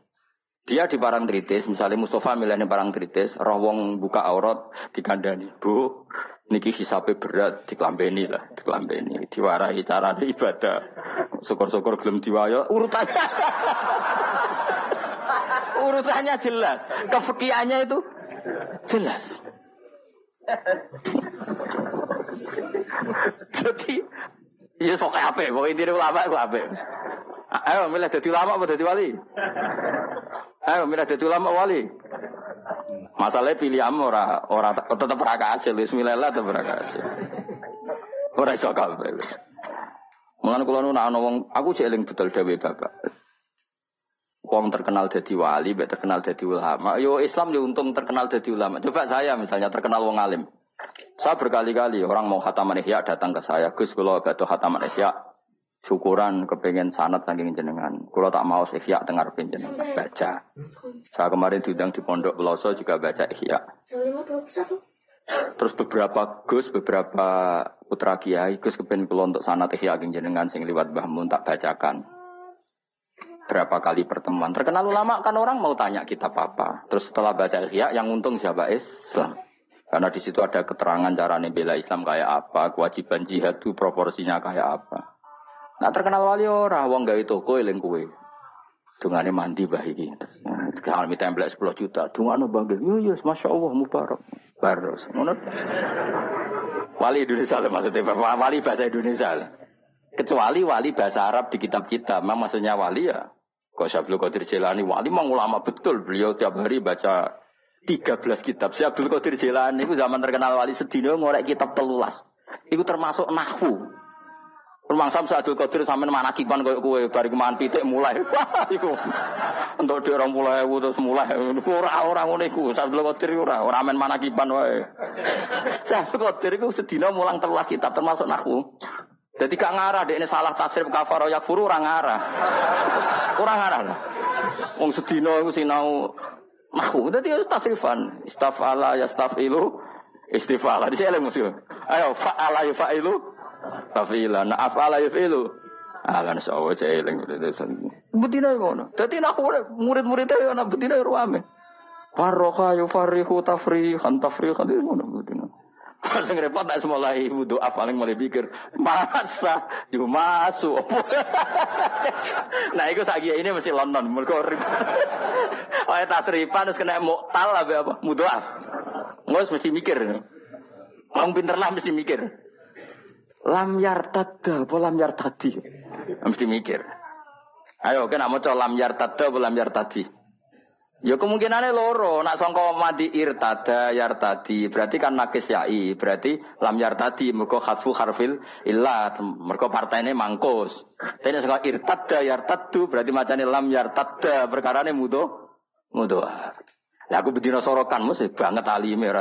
Speaker 1: Dia di barang tritis, misalnya Mustafa milihnya barang tritis, roh wong buka aurat dikandani. Bu, niki hisabe berat diklambeni lah, diklambeni, diwarai cara ibadah. Syukur-syukur gelem diwayo urutannya. urutannya jelas, kefikiannya itu jelas. Jadi ya sok apa? Pokoknya intinya ulama itu apa? Ayo milih jadi ulama atau jadi wali? Ayo milih jadi ulama wali. Masalahnya pilih am ora ora tetap raka hasil. Bismillah tetap raka hasil. Ora iso kabeh. Mulane kula nu ana wong aku jeling betul dawuh Bapak. Wong terkenal jadi wali, mbek terkenal jadi ulama. Yo Islam yo untung terkenal jadi ulama. Coba saya misalnya terkenal wong alim. Saya berkali-kali orang mau khataman ihya datang ke saya. Gus kalau batu khataman ihya syukuran kepengen sanat saking jenengan. Kalau tak mau ihya dengar jenengan baca. Saya kemarin diundang di Pondok Peloso juga baca ihya. Terus beberapa Gus, beberapa putra kiai, Gus kepengen kalau untuk sanat ihya jenengan sing liwat bahmun tak bacakan berapa kali pertemuan. Terkenal ulama kan orang mau tanya kita apa. Terus setelah baca ihya yang untung siapa Islam. Karena di situ ada keterangan cara bela Islam kayak apa, kewajiban jihad itu proporsinya kayak apa. Nah terkenal wali ora wong gawe toko eling kowe. Dungane mandi bah iki. Kalau minta template 10 juta, dungane bangga. Yo yo Masya Allah mubarak. Baros. Ngono. Wali Indonesia lah maksudnya, wali bahasa Indonesia. Kecuali wali bahasa Arab di kitab kita, memang maksudnya wali ya. Kok Syabdul Qadir Jilani wali memang ulama betul. Beliau tiap hari baca 13 kitab. Si Abdul Qadir Jilani itu zaman terkenal wali sedino ngorek kitab telulas. Itu termasuk nahwu. Rumang sam Abdul Qadir sampean mana kipan koyo kowe bari keman pitik mulai. Iku. Di orang mulai terus mulai ora ora ngono iku. Abdul Qadir ora ora men kipan wae. Abdul Qadir iku sedina mulang telulas kitab termasuk nahwu. Jadi gak ngarah dek ini salah tasrif kafaro yakfuru orang ngarah. Kurang ngarah lah. Wong sedina iku sinau Nahu, jadi harus tasrifan. Istafala ya stafilu istifala. Di sini musuh. Ayo fa'ala ya fa'ilu tafila. Nah afala ya fa'ilu. Alan sawo celing Betina ngono. Dadi nahu murid-muridnya ya anak betina ruame. Farroha yufarihu tafrihan tafrihan itu ngono betina. Pas repot tak mulai doa paling mulai pikir masa yo masuk. nah itu sagi ini mesti London mergo Oh tasrifan terus kena muktal apa apa mudoaf. Ngos mesti mikir. Wong pinter lah mesti mikir. Lam yartadda apa lam yartadi. Mesti mikir. Ayo kena mau lam yartadda apa lam yartadi. Ya kemungkinannya loro, nak songko mati irtada yartadi, berarti kan nakis yai, berarti lam yartadi, mereka khatfu harfil illa, mereka partainya mangkus. Tapi songko irtada yartadu, berarti macamnya lam yartada, perkara ini mudo, mudo. Ya aku bedino sorokan, mesti banget alime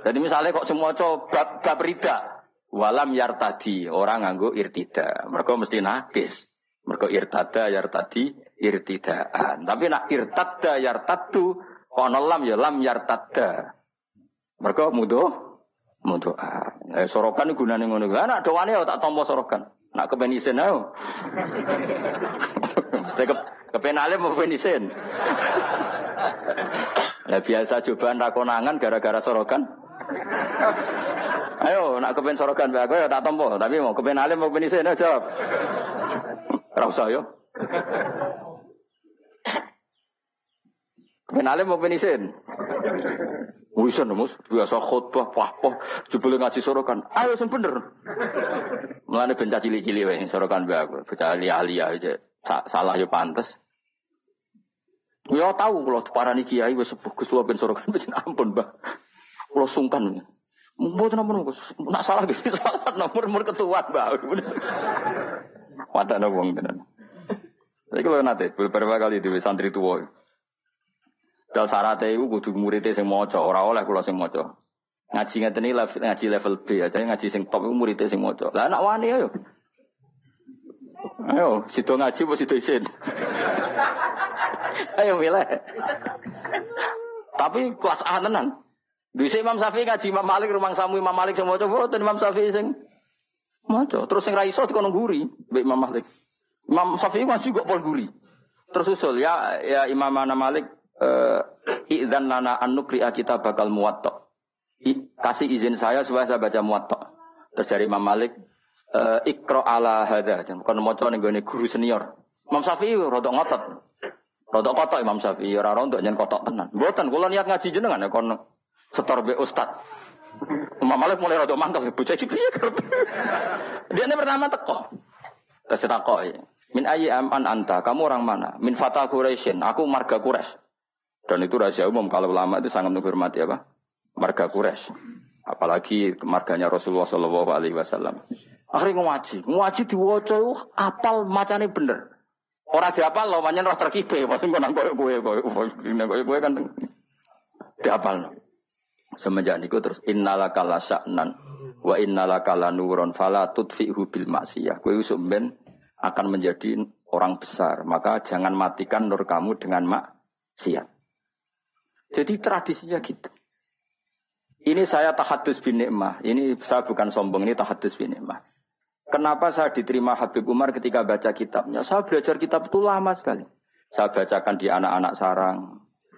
Speaker 1: Jadi misalnya kok semua coba bab rida, walam yartadi, orang nganggo irtida, mereka mesti nakis. Mereka irtada yartadi, irtidaan. Tapi nak irtadda yartaddu ana lam ya lam yartadda. Mereka mudo mudo. Eh, sorokan gunane ngono. Lah nak doane ya tak tompo sorokan. Nak kepen isin ayo. Mesti ke kepen alim mau kepen isin. Lah biasa cobaan rakonangan gara-gara sorokan. Ayo, nak kepen sorokan aku ya tak tompo, tapi mau kepen alim mau kepen isin ayo jawab. Yo. Kepen alim mau penisin? Wisan mus, biasa khutbah, wah, jebule ngaji sorokan. Ayo sing bener. Mulane ben cili-cili wae sorokan bae aku. Bocah ahli aja. Salah yo pantes. Ya tahu kalau parani kiai wis bagus wae ben sorokan ben ampun, Mbah. Kalau sungkan. Mboten ampun Gus. Nak salah gitu salah nomor nomor ketua, Mbah. Mata wong tenan. Tapi kalau nanti beberapa kali di santri tua. Dal syaratnya itu kudu muridnya sing maca, ora oleh kula sing maca. Ngaji ngeten iki ngaji level B aja ngaji sing top iku muridnya sing maca. Lah anak wani ayo. Ayo, situ ngaji apa situ isin? ayo milih. Tapi kelas A tenan. Bisa Imam Syafi'i ngaji Imam Malik rumang samu Imam Malik sing maca boten Imam Syafi'i sing maca. Terus sing ra iso dikono guri mbek Imam Malik. Imam Syafi'i ngaji kok pol guri. Terus usul ya ya Imam Ana Malik uh, idzan lana an kita bakal muwatta. Kasih izin saya supaya saya baca muwatta. Terus dari Imam Malik uh, ala hadza. Bukan maca ning guru senior. Imam Syafi'i rodok ngotot. Rodok kotok Imam Syafi'i ora rontok nyen kotok tenan. Mboten kula niat ngaji jenengan ya kon setor be ustad. Imam Malik mulai rodok mangkel bocah iki piye Dia ini pertama teko. Terus takok Min ayi aman anta, kamu orang mana? Min fata Quraisyin, aku marga Quraisy. Dan itu rahasia umum kalau ulama itu sangat menghormati apa? Marga Quraisy. Apalagi marganya Rasulullah Shallallahu Alaihi Wasallam. Akhirnya ngaji, ngaji diwaca apal macane bener. Orang diapal lo manyen roh terkipe, pasti nggak nangkoy kue kue kue kue kan diapal. Semenjak niku terus innalaka la sya'nan wa innalaka la nuron fala tudfi'hu bil maksiyah. Kowe ben akan menjadi orang besar, maka jangan matikan nur kamu dengan maksiat. Jadi tradisinya gitu. Ini saya tahadus bin nikmah. Ini saya bukan sombong, ini tahadus bin nikmah. Kenapa saya diterima Habib Umar ketika baca kitabnya? Saya belajar kitab itu lama sekali. Saya bacakan di anak-anak sarang.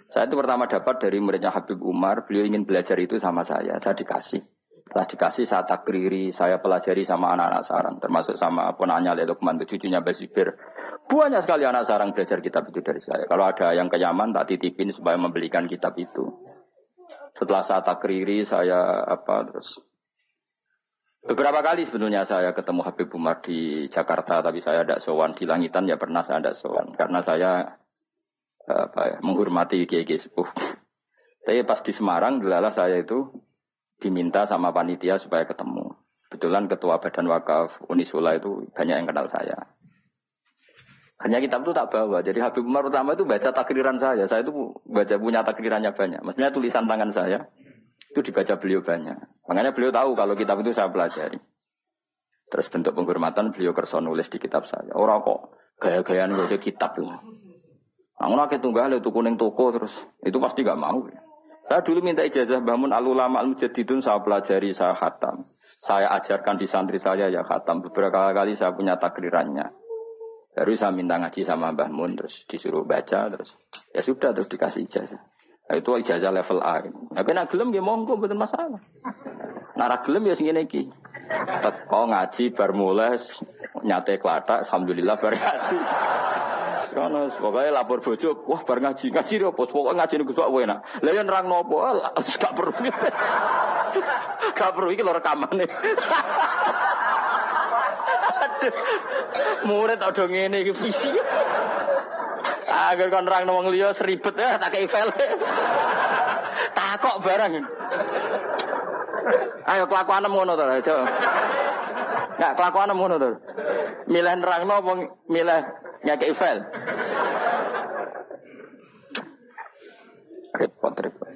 Speaker 1: Saya itu pertama dapat dari muridnya Habib Umar. Beliau ingin belajar itu sama saya. Saya dikasih. Setelah dikasih saya takriri, saya pelajari sama anak-anak sarang. Termasuk sama ponanya Lelukman, cucunya Basibir. Banyak sekali anak sarang belajar kitab itu dari saya. Kalau ada yang ke Yaman, tak titipin supaya membelikan kitab itu. Setelah saya takriri, saya apa terus Beberapa kali sebetulnya saya ketemu Habib Umar di Jakarta, tapi saya ada sowan di Langitan ya pernah saya ada sowan karena saya apa ya, menghormati kiai sepuh. Tapi pas di Semarang, delalah saya itu diminta sama panitia supaya ketemu. Kebetulan ketua badan wakaf Unisula itu banyak yang kenal saya. Hanya kitab itu tak bawa. Jadi Habib Umar utama itu baca takriran saya. Saya itu baca punya takrirannya banyak. Maksudnya tulisan tangan saya itu dibaca beliau banyak. Makanya beliau tahu kalau kitab itu saya pelajari. Terus bentuk penghormatan beliau kerson nulis di kitab saya. Orang kok gaya-gayaan baca kitab itu. Aku nak tunggal itu kuning toko terus itu pasti gak mau. Saya dulu minta ijazah bangun alulama al mujadidun saya pelajari saya khatam. Saya ajarkan di santri saya ya khatam. Beberapa kali saya punya takrirannya. Baru saya minta ngaji sama Mbah Mun terus disuruh baca terus ya sudah terus dikasih ijazah. Nah, itu ijazah level A. Nah, kena gelem ya monggo betul masalah. Nara gelem ya sing iki. Teko ngaji bar mulai nyate klatak alhamdulillah bar ngaji. Kono pokoknya lapor bojo, wah bar ngaji, ngaji opo? Pokoke ngaji niku kok enak. Lah yen nerang nopo? Gak perlu. Gak perlu iki lho rekamane. Murid ada ngene iki piye? Agar kon nerang wong liya seribet ya tak kei file. Takok barang. Ayo kelakuan ngono to, aja. Enggak kelakuan ngono to. Milih nerangno apa milih nyakei file? Repot, repot.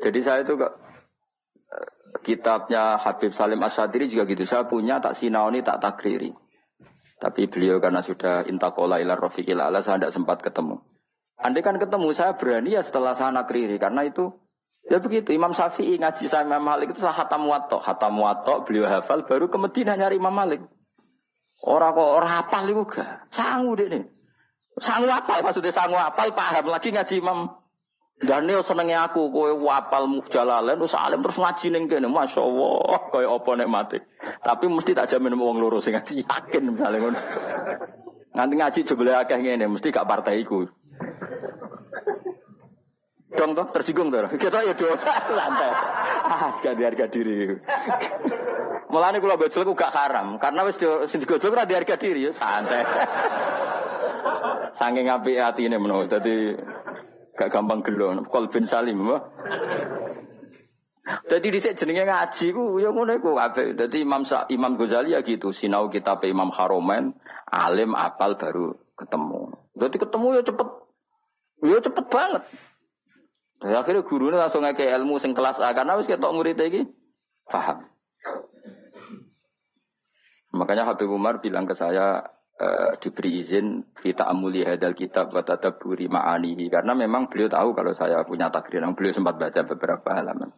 Speaker 1: Jadi saya itu kok kitabnya Habib Salim Asyadiri juga gitu. Saya punya tak sinaoni tak takriri. Tapi beliau karena sudah intakola ilar rofiqil ala saya tidak sempat ketemu. Andai kan ketemu saya berani ya setelah saya nakriri karena itu ya begitu Imam Syafi'i ngaji saya Imam Malik itu saya hatam wato, hatam wato beliau hafal baru ke Medina nyari Imam Malik. Orang kok orang hafal itu gak sanggup deh nih. Sanggup hafal maksudnya sanggup hafal paham lagi ngaji Imam Daniel senengnya aku kowe wapal mukjalalen terus alim terus ngaji ning kene masyaallah kaya apa nek mati. Tapi mesti tak jamin wong sing ngaji yakin misalnya ngono. Nganti ngaji jebule akeh ngene mesti gak partai iku. dong toh tersinggung toh. Kita ya dong santai. Ah, gak harga diri. Mulane kula gojol ku gak haram karena wis sing digojol ora harga diri ya santai. Saking apik atine menawa dadi gak gampang gelo. Kolbin Salim apa? Jadi dhisik jenenge ngaji ku ya ngono iku kabeh. Dadi Imam Sa Imam Ghazali ya gitu, sinau kitab Imam Haromen, alim apal baru ketemu. Jadi ketemu ya cepet. Ya cepet banget. Ya, akhirnya gurunya langsung ngake ilmu sing kelas A karena wis ketok murid iki paham. Makanya Habib Umar bilang ke saya e, diberi izin kita amuli hadal kitab wa tadabburi ma'anihi karena memang beliau tahu kalau saya punya takdir yang beliau sempat baca beberapa halaman.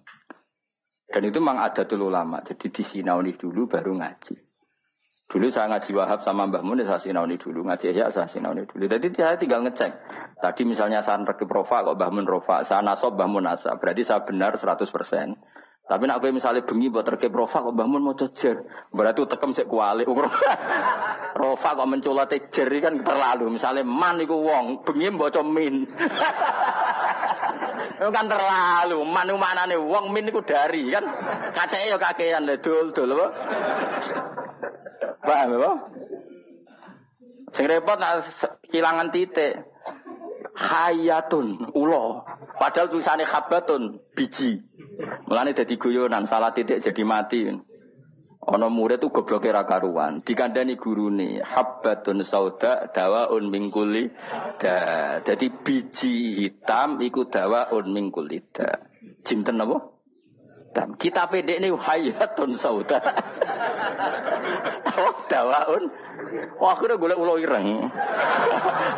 Speaker 1: Dan itu memang ada dulu lama. Jadi disinauni dulu baru ngaji. Dulu saya ngaji Wahab sama Mbah Mun, saya sinauni dulu. Ngaji ya saya sinauni dulu. Jadi saya tinggal ngecek. Tadi misalnya saya rekip rofa, kok Mbah Mun rofa. Saya nasob, Mbah Mun. Berarti saya benar 100%. Tapi nak gue misalnya bengi buat terkait rofa kok bangun mau cejer, berarti tekem cek kuali rofa kok mencolot cejer kan terlalu. Misalnya man iku wong bengi mbok min. kan terlalu. Man mana nih wong min iku dari kan. Kacanya yo kakean dul dul apa? Paham apa? Sing repot nak kehilangan titik. Hayatun ulo. Padahal tulisannya khabatun biji. Mulane dadi guyonan, salah titik jadi mati. Ono murid tuh goblok ra karuan. Dikandani gurune, habbatun sauda dawaun mingkuli da. Jadi biji hitam iku dawaun mingkuli da. Jinten apa? Tam. Kita pedek ini hayatun sauda. oh, dawaun. Wah, akhirnya golek ulo ireng.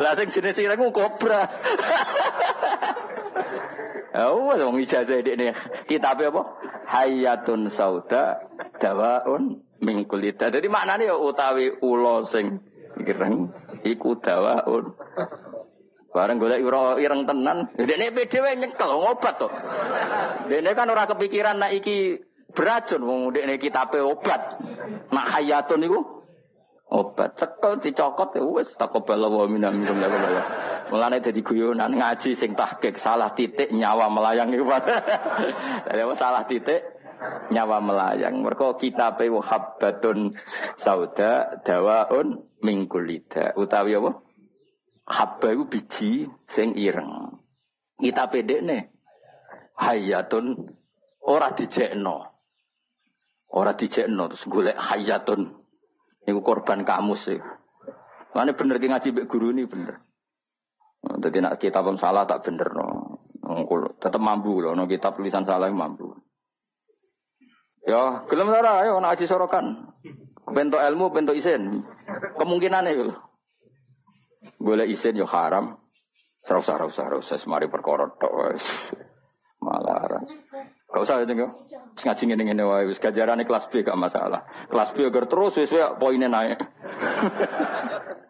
Speaker 1: Lah sing jenis ireng kobra. Oh, wong ijazah ini kitab apa? Hayatun sauda dawaun min kulita. Jadi maknanya ya utawi ulo sing ireng iku dawaun. Bareng golek ireng tenan. Ini PDW nyekel ngobat to. Dene kan ora kepikiran nak iki beracun wong dekne kitabe obat. Nak hayatun iku obat cekel dicokot ya wis takobala wa minam minum ya Mulane dadi guyonan ngaji sing tahqiq salah titik nyawa melayang iku. Dadi salah titik nyawa melayang. Mergo kita pe habbatun sauda dawaun mingkulida. Utawi apa? Habba iku biji sing ireng. Kita pedekne hayatun ora dijekno. Ora dijekno terus golek hayatun. Niku korban kamus sih. Mana bener ki ngaji mbek guru ini bener. Jadi nak kita pun salah tak bener no. Tetap mampu loh, no kitab tulisan salah mampu. Ya, gelem ora ayo nak aji sorokan. Bentuk ilmu, bentuk isin. Kemungkinan itu. Boleh isin yo haram. Serasa, serasa, serasa, semari perkorot tok Malah Gak usah ya tinggal. Ngaji ngene ngene wis kelas B gak masalah. Kelas B agar terus wis poinnya naik.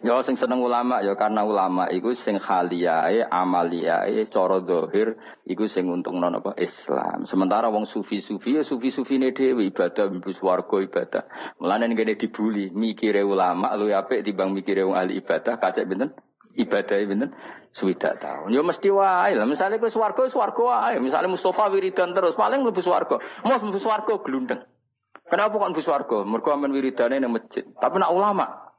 Speaker 1: Ya sing seneng ulama ya karena ulama iku sing khaliyae amaliyae cara zahir iku sing untungno napa Islam. Sementara wong sufi-sufi ya sufi-sufine dhewe ibadah mlebu swarga ibadah. Mulane ngene dibuli mikire ulama luwih apik timbang mikire wong ahli ibadah kacek pinten? Ibadah pinten? Swidak tahun. Ya mesti wae lah. Misale kowe swarga swarga wae. Misale Mustafa wiridan terus paling mlebu swarga. Mos mlebu swarga glundeng. Kenapa kok mlebu swarga? Mergo amen wiridane nang masjid. Tapi nak ulama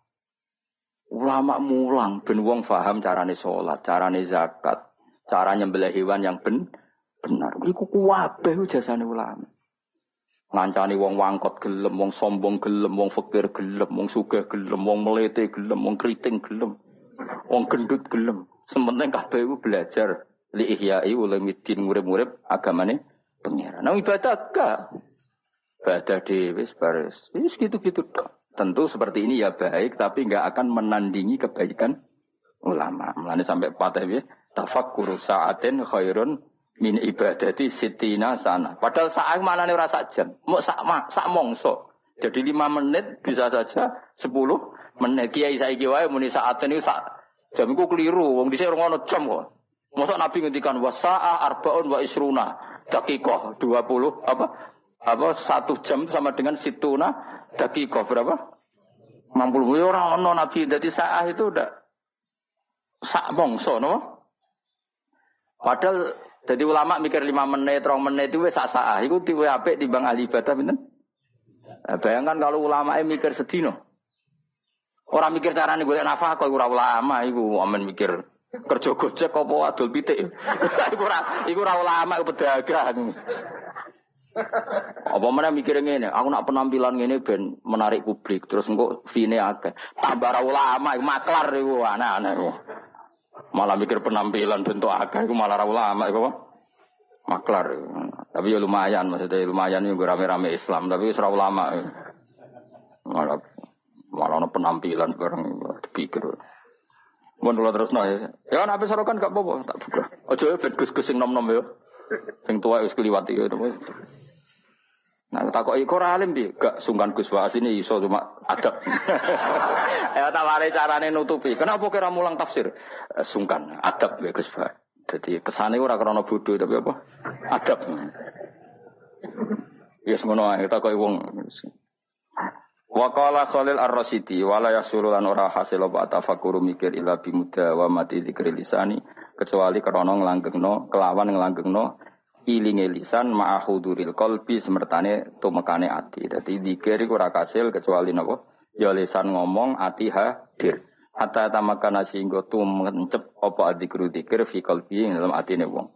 Speaker 1: Ulama mulang ben wong paham carane sholat, carane zakat, cara nyembelih hewan yang ben benar. Iku kuwabe jasane ulama. Ngancani wong wangkot gelem, wong sombong gelem, wong fakir gelem, wong sugih gelem, wong melete gelem, wong keriting gelem, wong gendut gelem. Sementing kabeh iku belajar li ihyai ulumuddin murid-murid agamane pengiran. Nah ibadah gak. Ibadah dhewe wis baris. Wis gitu-gitu tok. Tentu seperti ini ya baik, tapi nggak akan menandingi kebaikan ulama. Mulanya sampai patah ya, tafakkuru sa'atin khairun min ibadati sitina sana. Padahal saat mana nih rasa jam, mau sak sak mongso. Jadi lima menit bisa saja sepuluh menit. Kiai saya kiai muni saat ini sak jam itu keliru. Wong di sini orang jam kok. Masa Nabi ngendikan wasa'a arbaun wa isruna dakikoh dua puluh apa apa satu jam sama dengan situna dakikoh berapa? Mampu ya orang ono nabi dari sah itu udah sak mongso no. Padahal jadi ulama mikir lima menit, rong menit itu wes sah Iku tiwe apik bang ahli ibadah pinten? Nah, bayangkan kalau ulama mikir sedino. Orang mikir carane golek nafkah kok ora ulama iku amen mikir kerja gojek apa adol pitik. iku ora iku ora ulama iku pedagang. Apa mana mikir ngene, aku nak penampilan ngene ben menarik publik, terus engko fine akeh. Tambah ulama, maklar iku anak-anak iku. Malah mikir penampilan bentuk akeh iku malah ulama iku maklar. Tapi ya lumayan maksudnya lumayan iku rame-rame Islam, tapi ora ulama. Malah malah penampilan bareng dipikir. Mun kula terus ya. Ya nek sorokan gak apa-apa, tak buka. Aja ben gus-gus sing nom-nom ya. Sing tua wis kliwat iki. Nah, tak kok iku alim di, gak sungkan Gus Bahas ini iso cuma adab. ya tak mari carane nutupi. Kenapa kira mulang tafsir? Eh, sungkan, adab ya Gus Bahas. Jadi kesane ora krana bodoh tapi apa? Adab. Ya ngono ae tak kok wong. Wa qala Khalil Ar-Rasidi wala yasuru lan ora hasil apa tafakkur mikir ila bimuda wa mati dzikri lisani kecuali krana nglanggengno kelawan nglanggengno ilinge lisan ma'ahuduril kolbi semertane tumekane ati. Dadi dikir iku ora kasil kecuali napa? Ya lisan ngomong ati hadir. Hatta tamakana singgo tumencep apa adikru dikir fi qalbi ing dalam atine wong.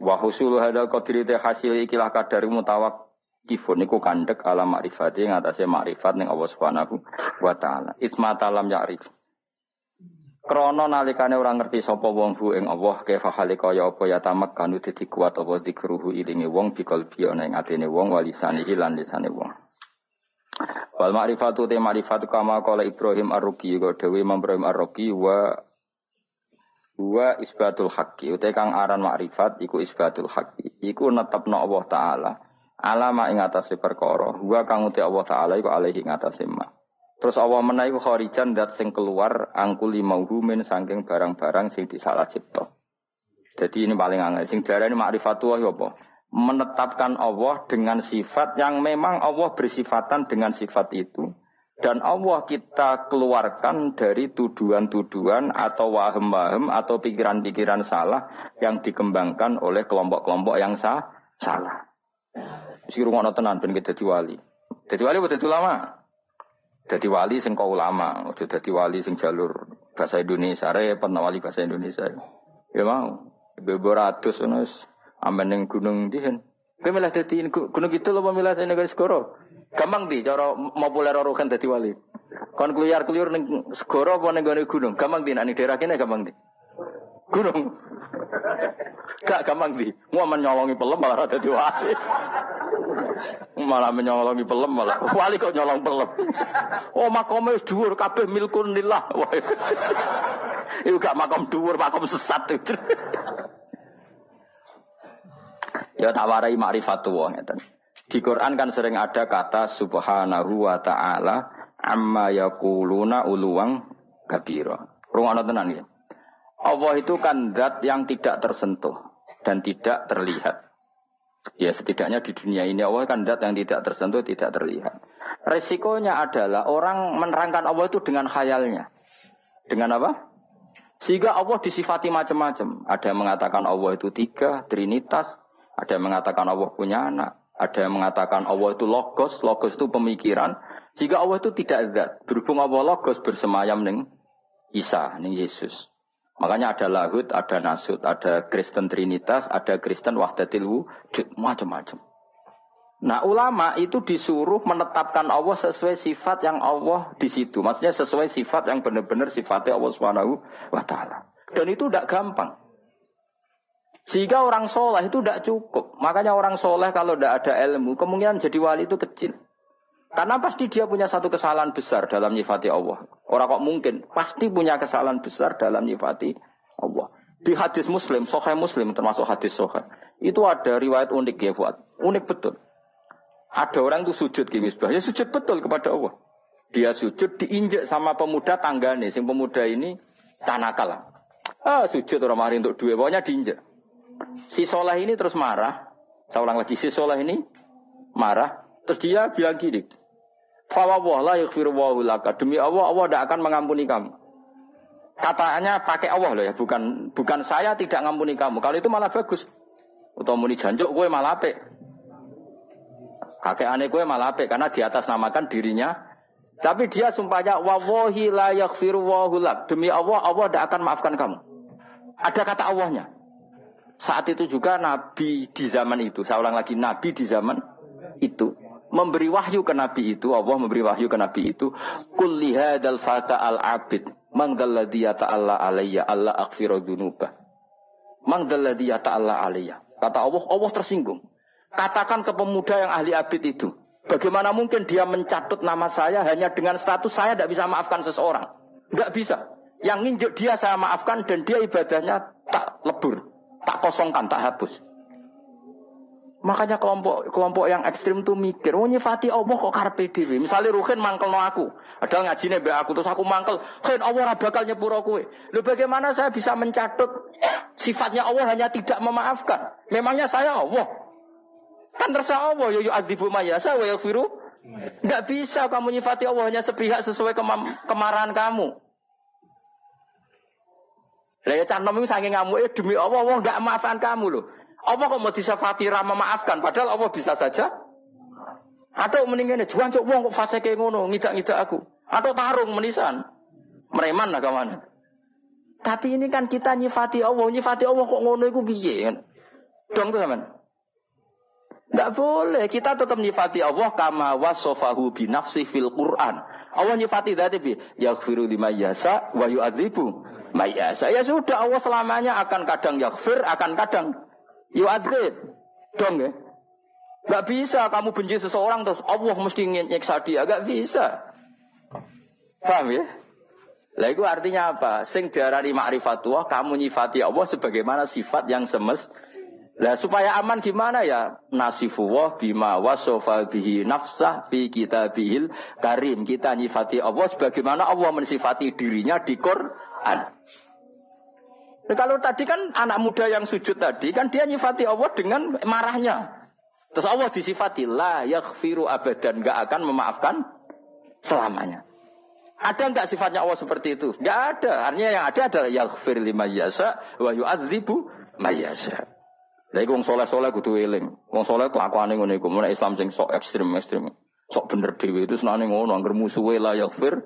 Speaker 1: Wa husulu hadal qadri te hasil ikilah kadari mutawak kifun niku kandek ala makrifati ing atase makrifat ning Allah Subhanahu wa taala. Itma talam ya'rif. Krono nalikane orang ngerti sapa wong hu ing Allah kefa kaya apa ya tamak kanu dadi kuat apa dikruhu ilinge wong bikol ana ing atine wong walisane lan lisane wong. Wal ma'rifatu te ma'rifatu kama kala Ibrahim Ar-Ruqi dewe Ibrahim Ar-Ruqi wa wa isbatul haqqi. Ute kang aran ma'rifat iku isbatul haqqi. Iku netepno Allah taala. Alama ing atase perkara. Wa kang uti Allah taala iku alaihi ing atase ma Terus Allah menaiki kharijan dat sing keluar angkuli mauhumin saking barang-barang sing disalah cipta. Jadi ini paling angel. Sing ini ma'rifatullah apa? Menetapkan Allah dengan sifat yang memang Allah bersifatan dengan sifat itu. Dan Allah kita keluarkan dari tuduhan-tuduhan atau wahem-wahem atau pikiran-pikiran salah yang dikembangkan oleh kelompok-kelompok yang sah, salah. Mesti rumah tenan ben kita wali. Jadi wali betul lama. Jadi wali sing kau udah jadi wali sing jalur bahasa Indonesia, repot wali bahasa Indonesia. Ya mau, beboratus nus, amen yang gunung dihen. Kau milah jadi gunung itu loh pemilah saya negara segoro. Gampang di, cara populer orang kan jadi wali. Kon keluar keluar neng segoro apa neng gunung, gampang di, nani daerah kene gampang di. Gunung. Gak gampang di. Mau menyolongi pelem malah ada wali. Malah menyolongi pelem malah. Wali kok nyolong pelem. Oh makomnya dhuwur kabeh milkun lillah. Itu gak makom dhuwur, makom sesat. ya tawarai ma'rifatullah ngeten. Di Quran kan sering ada kata subhanahu wa ta'ala amma yakuluna uluwang kabira. Rungokno tenan ya. Allah itu kan zat yang tidak tersentuh dan tidak terlihat. Ya setidaknya di dunia ini Allah kan zat yang tidak tersentuh, tidak terlihat. Resikonya adalah orang menerangkan Allah itu dengan khayalnya. Dengan apa? Sehingga Allah disifati macam-macam. Ada yang mengatakan Allah itu tiga, trinitas. Ada yang mengatakan Allah punya anak. Ada yang mengatakan Allah itu logos. Logos itu pemikiran. Sehingga Allah itu tidak zat. Berhubung Allah logos bersemayam ning Isa, ning Yesus. Makanya ada lahut, ada nasut, ada Kristen Trinitas, ada Kristen Wahdatil Wujud, macam-macam. Nah ulama itu disuruh menetapkan Allah sesuai sifat yang Allah di situ. Maksudnya sesuai sifat yang benar-benar sifatnya Allah Subhanahu wa taala. Dan itu tidak gampang. Sehingga orang soleh itu tidak cukup. Makanya orang soleh kalau tidak ada ilmu, kemungkinan jadi wali itu kecil. Karena pasti dia punya satu kesalahan besar dalam nyifati Allah. Orang kok mungkin pasti punya kesalahan besar dalam nyifati Allah. Di hadis Muslim, Sahih Muslim termasuk hadis Sahih, itu ada riwayat unik ya buat, unik betul. Ada orang itu sujud di misbah, ya sujud betul kepada Allah. Dia sujud diinjek sama pemuda tanggane, sing pemuda ini tanakal. Ah sujud orang mari untuk dua, pokoknya diinjek. Si Soleh ini terus marah. Saya ulang lagi, si Soleh ini marah. Terus dia bilang gini, Fawwah la yaghfiru laka. Demi Allah, Allah tidak akan mengampuni kamu. katanya pakai Allah loh ya, bukan bukan saya tidak ngampuni kamu. Kalau itu malah bagus. Atau muni janjuk gue malah apik. Kakek aneh gue malah apik karena di atas namakan dirinya. Tapi dia sumpahnya wawahi la yaghfiru wahulak. Demi Allah, Allah tidak akan maafkan kamu. Ada kata Allahnya. Saat itu juga Nabi di zaman itu, saya ulang lagi, Nabi di zaman itu memberi wahyu ke Nabi itu, Allah memberi wahyu ke Nabi itu, kulli hadal fata al abid, mang dalladhi ta'ala alayya, Allah aghfiru dunuba. Mang dalladhi ta'ala alayya. Kata Allah, Allah tersinggung. Katakan ke pemuda yang ahli abid itu, bagaimana mungkin dia mencatut nama saya hanya dengan status saya tidak bisa maafkan seseorang? Tidak bisa. Yang nginjuk dia saya maafkan dan dia ibadahnya tak lebur, tak kosongkan, tak hapus. Makanya kelompok kelompok yang ekstrim tuh mikir, oh nyifati Allah kok karpe dewi. Misalnya Ruhin mangkel no aku, ada nih aku terus aku mangkel, Ruhin Allah bakal nyepuro kue. Lu bagaimana saya bisa mencatut sifatnya Allah hanya tidak memaafkan? Memangnya saya Allah? Kan terserah Allah, yo yo adibu mayasa wa yaghfiru. Enggak bisa kamu nyifati Allah hanya sepihak sesuai kemarahan kamu. Lah ya canom saking ngamu, eh demi Allah, Allah enggak maafkan kamu loh. Allah kok mau disifati ramah maafkan, padahal Allah bisa saja. Atau mendingan juan cok wong kok fase kayak ngono, ngidak-ngidak aku. Atau tarung menisan. Mereman kawan. Tapi ini kan kita nyifati Allah, nyifati Allah kok ngono iku piye kan? Dong tuh teman. Tidak boleh, kita tetap nyifati Allah kama wasofahu binafsi fil Quran. Allah nyifati dati bi yaghfiru lima yasa wa yu'adzibu mayasa. Ya sudah Allah selamanya akan kadang yaghfir, akan kadang yu'adzib. Dong ya. Gak bisa kamu benci seseorang terus Allah mesti nyiksa dia. Gak bisa. Paham ya? Lah itu artinya apa? Sing diarani ma'rifatullah, kamu nyifati Allah sebagaimana sifat yang semest. Lah supaya aman gimana ya? Nasifullah bima wasofa bihi nafsah fi kitabihil karim. Kita nyifati Allah sebagaimana Allah mensifati dirinya di Quran. Nah, kalau tadi kan anak muda yang sujud tadi kan dia nyifati Allah dengan marahnya. Terus Allah disifati la yaghfiru abadan nggak akan memaafkan selamanya. Ada nggak sifatnya Allah seperti itu? Nggak ada. Artinya yang ada adalah yaghfir lima yasa wa yu'adzibu mayasa. Lah iku wong saleh-saleh kudu eling. Wong saleh ku akwane ngono iku, mun Islam sing sok ekstrem-ekstrem. Sok bener dhewe itu senane ngono, angger musuhe la yaghfir.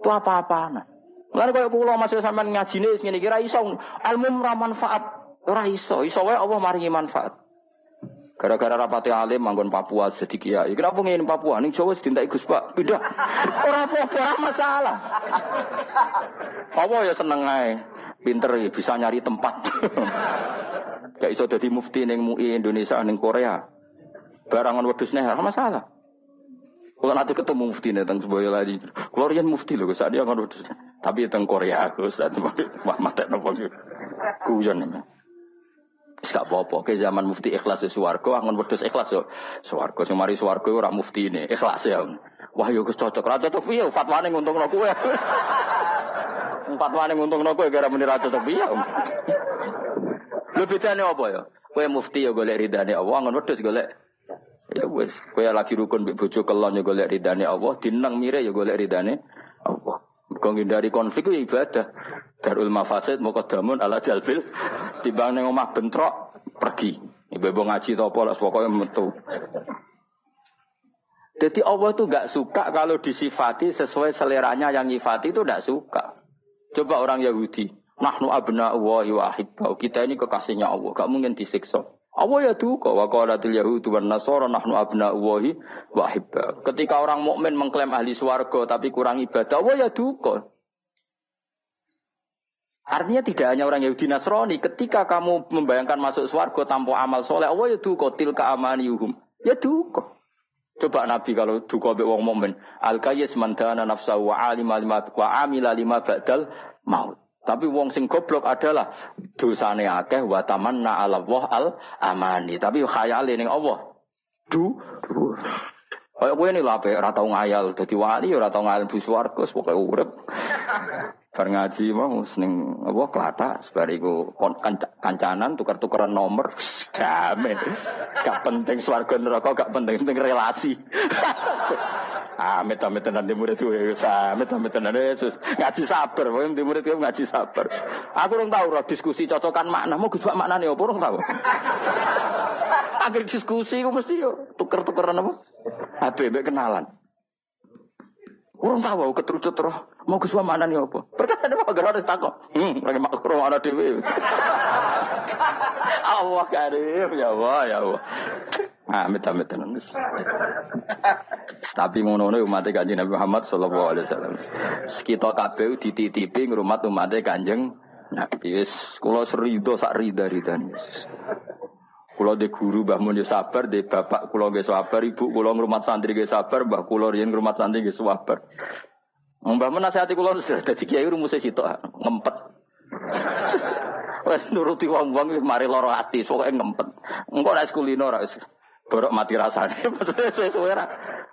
Speaker 1: Itu apa-apaan. Mulane koyo kula masih sampean ngajine ngene iki ra iso ilmu ora manfaat. Ora iso, iso wae Allah maringi manfaat. Gara-gara rapati alim manggon Papua jadi kiai. Kenapa ngene Papua? Ning Jawa sedintai Gus Pak. Pindah. Ora apa-apa, ora masalah. Apa ya seneng ae. Pinter ya bisa nyari tempat. Gak iso jadi mufti ning MUI Indonesia ning Korea. Barangan wedhus nih, ora masalah. Kalau nanti ketemu mufti nih tentang sebuah lagi, kalau mufti loh, saat dia nggak Tapi tentang Korea aku saat mata nopo kujon nih. Gak apa-apa, ke zaman mufti ikhlas di suwargo, angon wedhus ikhlas yo. Suwargo, sing mari suwargo ora mufti ini, ikhlas ya. Wah yo Gus cocok, ra cocok piye fatwane nguntungno kowe. Fatwane nguntungno kowe gara muni ra cocok piye. Lho bedane apa ya? Kowe mufti ya golek ridane Allah, angon wedhus golek Ya wes, kowe lagi rukun mbek bojo kelon ya golek ridane Allah, dinang mire ya golek ridane Kau dari konflik itu ibadah. Darul mafasid mau kedamun ala jalbil. Timbang neng omah bentrok pergi. Ibu ngaji topo lah pokoknya metu. Jadi Allah itu gak suka kalau disifati sesuai seleranya yang nyifati itu gak suka. Coba orang Yahudi. Nahnu abna Allah wa ahibbau. Kita ini kekasihnya Allah. Gak mungkin disiksa. Allah ya duka wa qalatil yahudu wan nasara nahnu abna'ullahi wa hibba. Ketika orang mukmin mengklaim ahli swarga tapi kurang ibadah, Allah ya duka. Artinya tidak hanya orang Yahudi Nasrani, ketika kamu membayangkan masuk swarga tanpa amal soleh, Allah ya duka tilka amaniyuhum. Ya duka. Coba Nabi kalau duka be wong mukmin, al kayyis man dana nafsahu wa alima lima wa amila lima ba'dal maut. Tapi wong sing goblok adalah dosane akeh wa tamanna ala Allah al amani. Tapi khayale ning Allah. Du. Kayak kowe ini lape ora tau ngayal dadi wali ora tau ngayal bu swarga pokoke urip. Bar ngaji mau seneng apa klata sebariku kancanan tukar-tukaran nomor damen. Gak penting swarga neraka gak penting penting relasi. Amit amit tenan di murid gue, amit amit tenan Yesus ngaji sabar, wong di murid gue ngaji sabar. Aku orang tahu roh diskusi cocokan makna, mau gue makna nih, apa orang tahu. Akhir diskusi gue mesti yo tuker-tukeran apa? HB kenalan. Orang tahu keterucut roh. Mau ke suami mana nih apa? Perkara ada apa? Gara harus takut. Hmm, lagi makro ada dewi. Allah karim, ya Allah, ya Allah. Amit amit tenan. Tapi ngono ngono umat kanjeng Nabi Muhammad sallallahu alaihi wasallam. Sekito kabeh dititipi ngrumat umat kanjeng Nabi wis kula serido sak rida-ridane. Kulo de guru Mbah Mun sabar, de bapak kulo nggih sabar, ibu kulo ngrumat santri nggih sabar, Mbah kulo riyen ngrumat santri nggih sabar. Mbah Mun nasihati kulo dadi kiai rumuse sitok ngempet. Wes nuruti wong-wong mari lara ati, pokoke ngempet. Engko nek kulino ora wis borok mati rasane. Maksudnya suwe-suwe.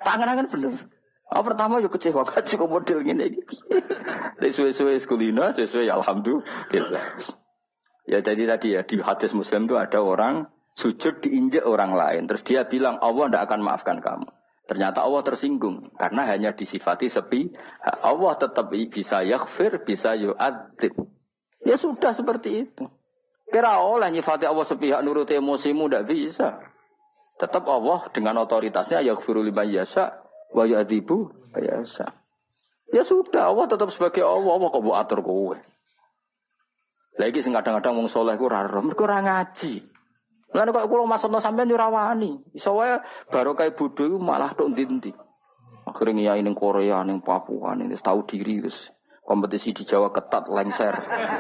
Speaker 1: Tangan-tangan bener. Oh, pertama yuk kecewa kaji kok model gini. Dari suwe-suwe kulino, suwe-suwe ya alhamdulillah. Ya jadi tadi ya di hadis Muslim itu ada orang sujud diinjak orang lain. Terus dia bilang Allah tidak akan maafkan kamu. Ternyata Allah tersinggung karena hanya disifati sepi. Allah tetap bisa yaghfir, bisa yu'adzib. Ya sudah seperti itu. Kira oleh nyifati Allah sepihak nurut emosimu tidak bisa. Tetap Allah dengan otoritasnya yaghfiru liman yasa wa yu'adzibu yasa. Ya sudah, Allah tetap sebagai Allah, Allah kok buat atur kowe. Lagi sing kadang-kadang wong soleh ku ora ngaji. Lan kok kula maksudno sampean yo rawani. Iso wae barokah bodho iku malah tok ndi-ndi. Akhirnya ngiyai ning Korea, ning Papua, ning tahu diri wis kompetisi di Jawa ketat lengser.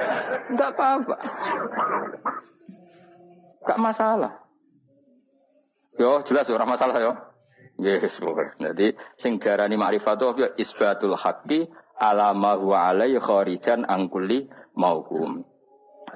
Speaker 1: Enggak apa-apa. Enggak masalah. Yo jelas ora masalah yo. Yes, pokoknya. Jadi sing darani ma'rifat itu isbatul haqqi ala ma huwa alaihi kharijan angkuli mauhum.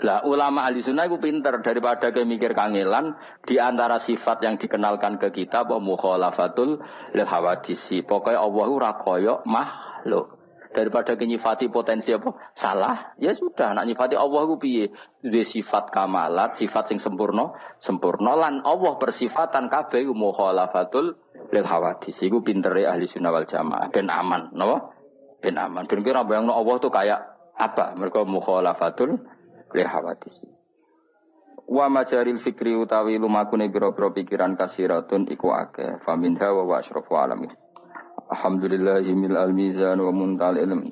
Speaker 1: Lah ulama ahli sunnah itu pinter daripada kayak mikir kangelan di antara sifat yang dikenalkan ke kita apa mukhalafatul lil hawadisi. Pokoknya Allah ora koyo makhluk. Daripada kenyifati potensi apa? Salah. Ya sudah, nak nyifati Allah ku piye? Di sifat kamalat, sifat sing sempurna, sempurna lan Allah bersifatan kabeh mukhalafatul lil hawadisi. Iku pintere ahli sunnah wal jamaah ben aman, napa? Ben aman. Ben kira bayangno Allah tuh kayak apa? Mereka mukhalafatul li hawadis. Wa majaril fikri utawi lumakune biro-biro pikiran kasiratun iku akeh. Faminha wa wa asyrafu alamin. Alhamdulillahi mil al-mizan wa muntal ilm.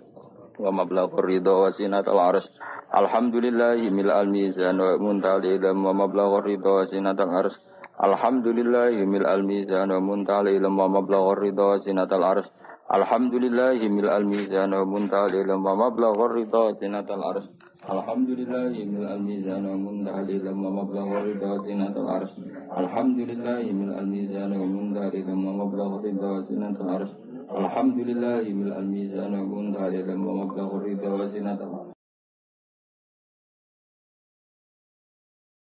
Speaker 1: Wa mablaghur ridha wa sinatal arsy. Alhamdulillahi mil al-mizan wa muntal ilm wa mablaghur ridha wa sinatal arsy. Alhamdulillahi mil al-mizan wa muntal ilm wa mablaghur ridha wa sinatal arsy. Alhamdulillahi mil al-mizan wa muntal ilm wa mablaghur ridha wa sinatal arsy. Alhamdulillah mil al-mizan wa mundahil ilm wa mablagh ridha zinatul arsh. Alhamdulillah mil al-mizan wa mundahil ilm wa mablagh ridha zinatul arsh. Alhamdulillah mil al-mizan wa ridha zinatul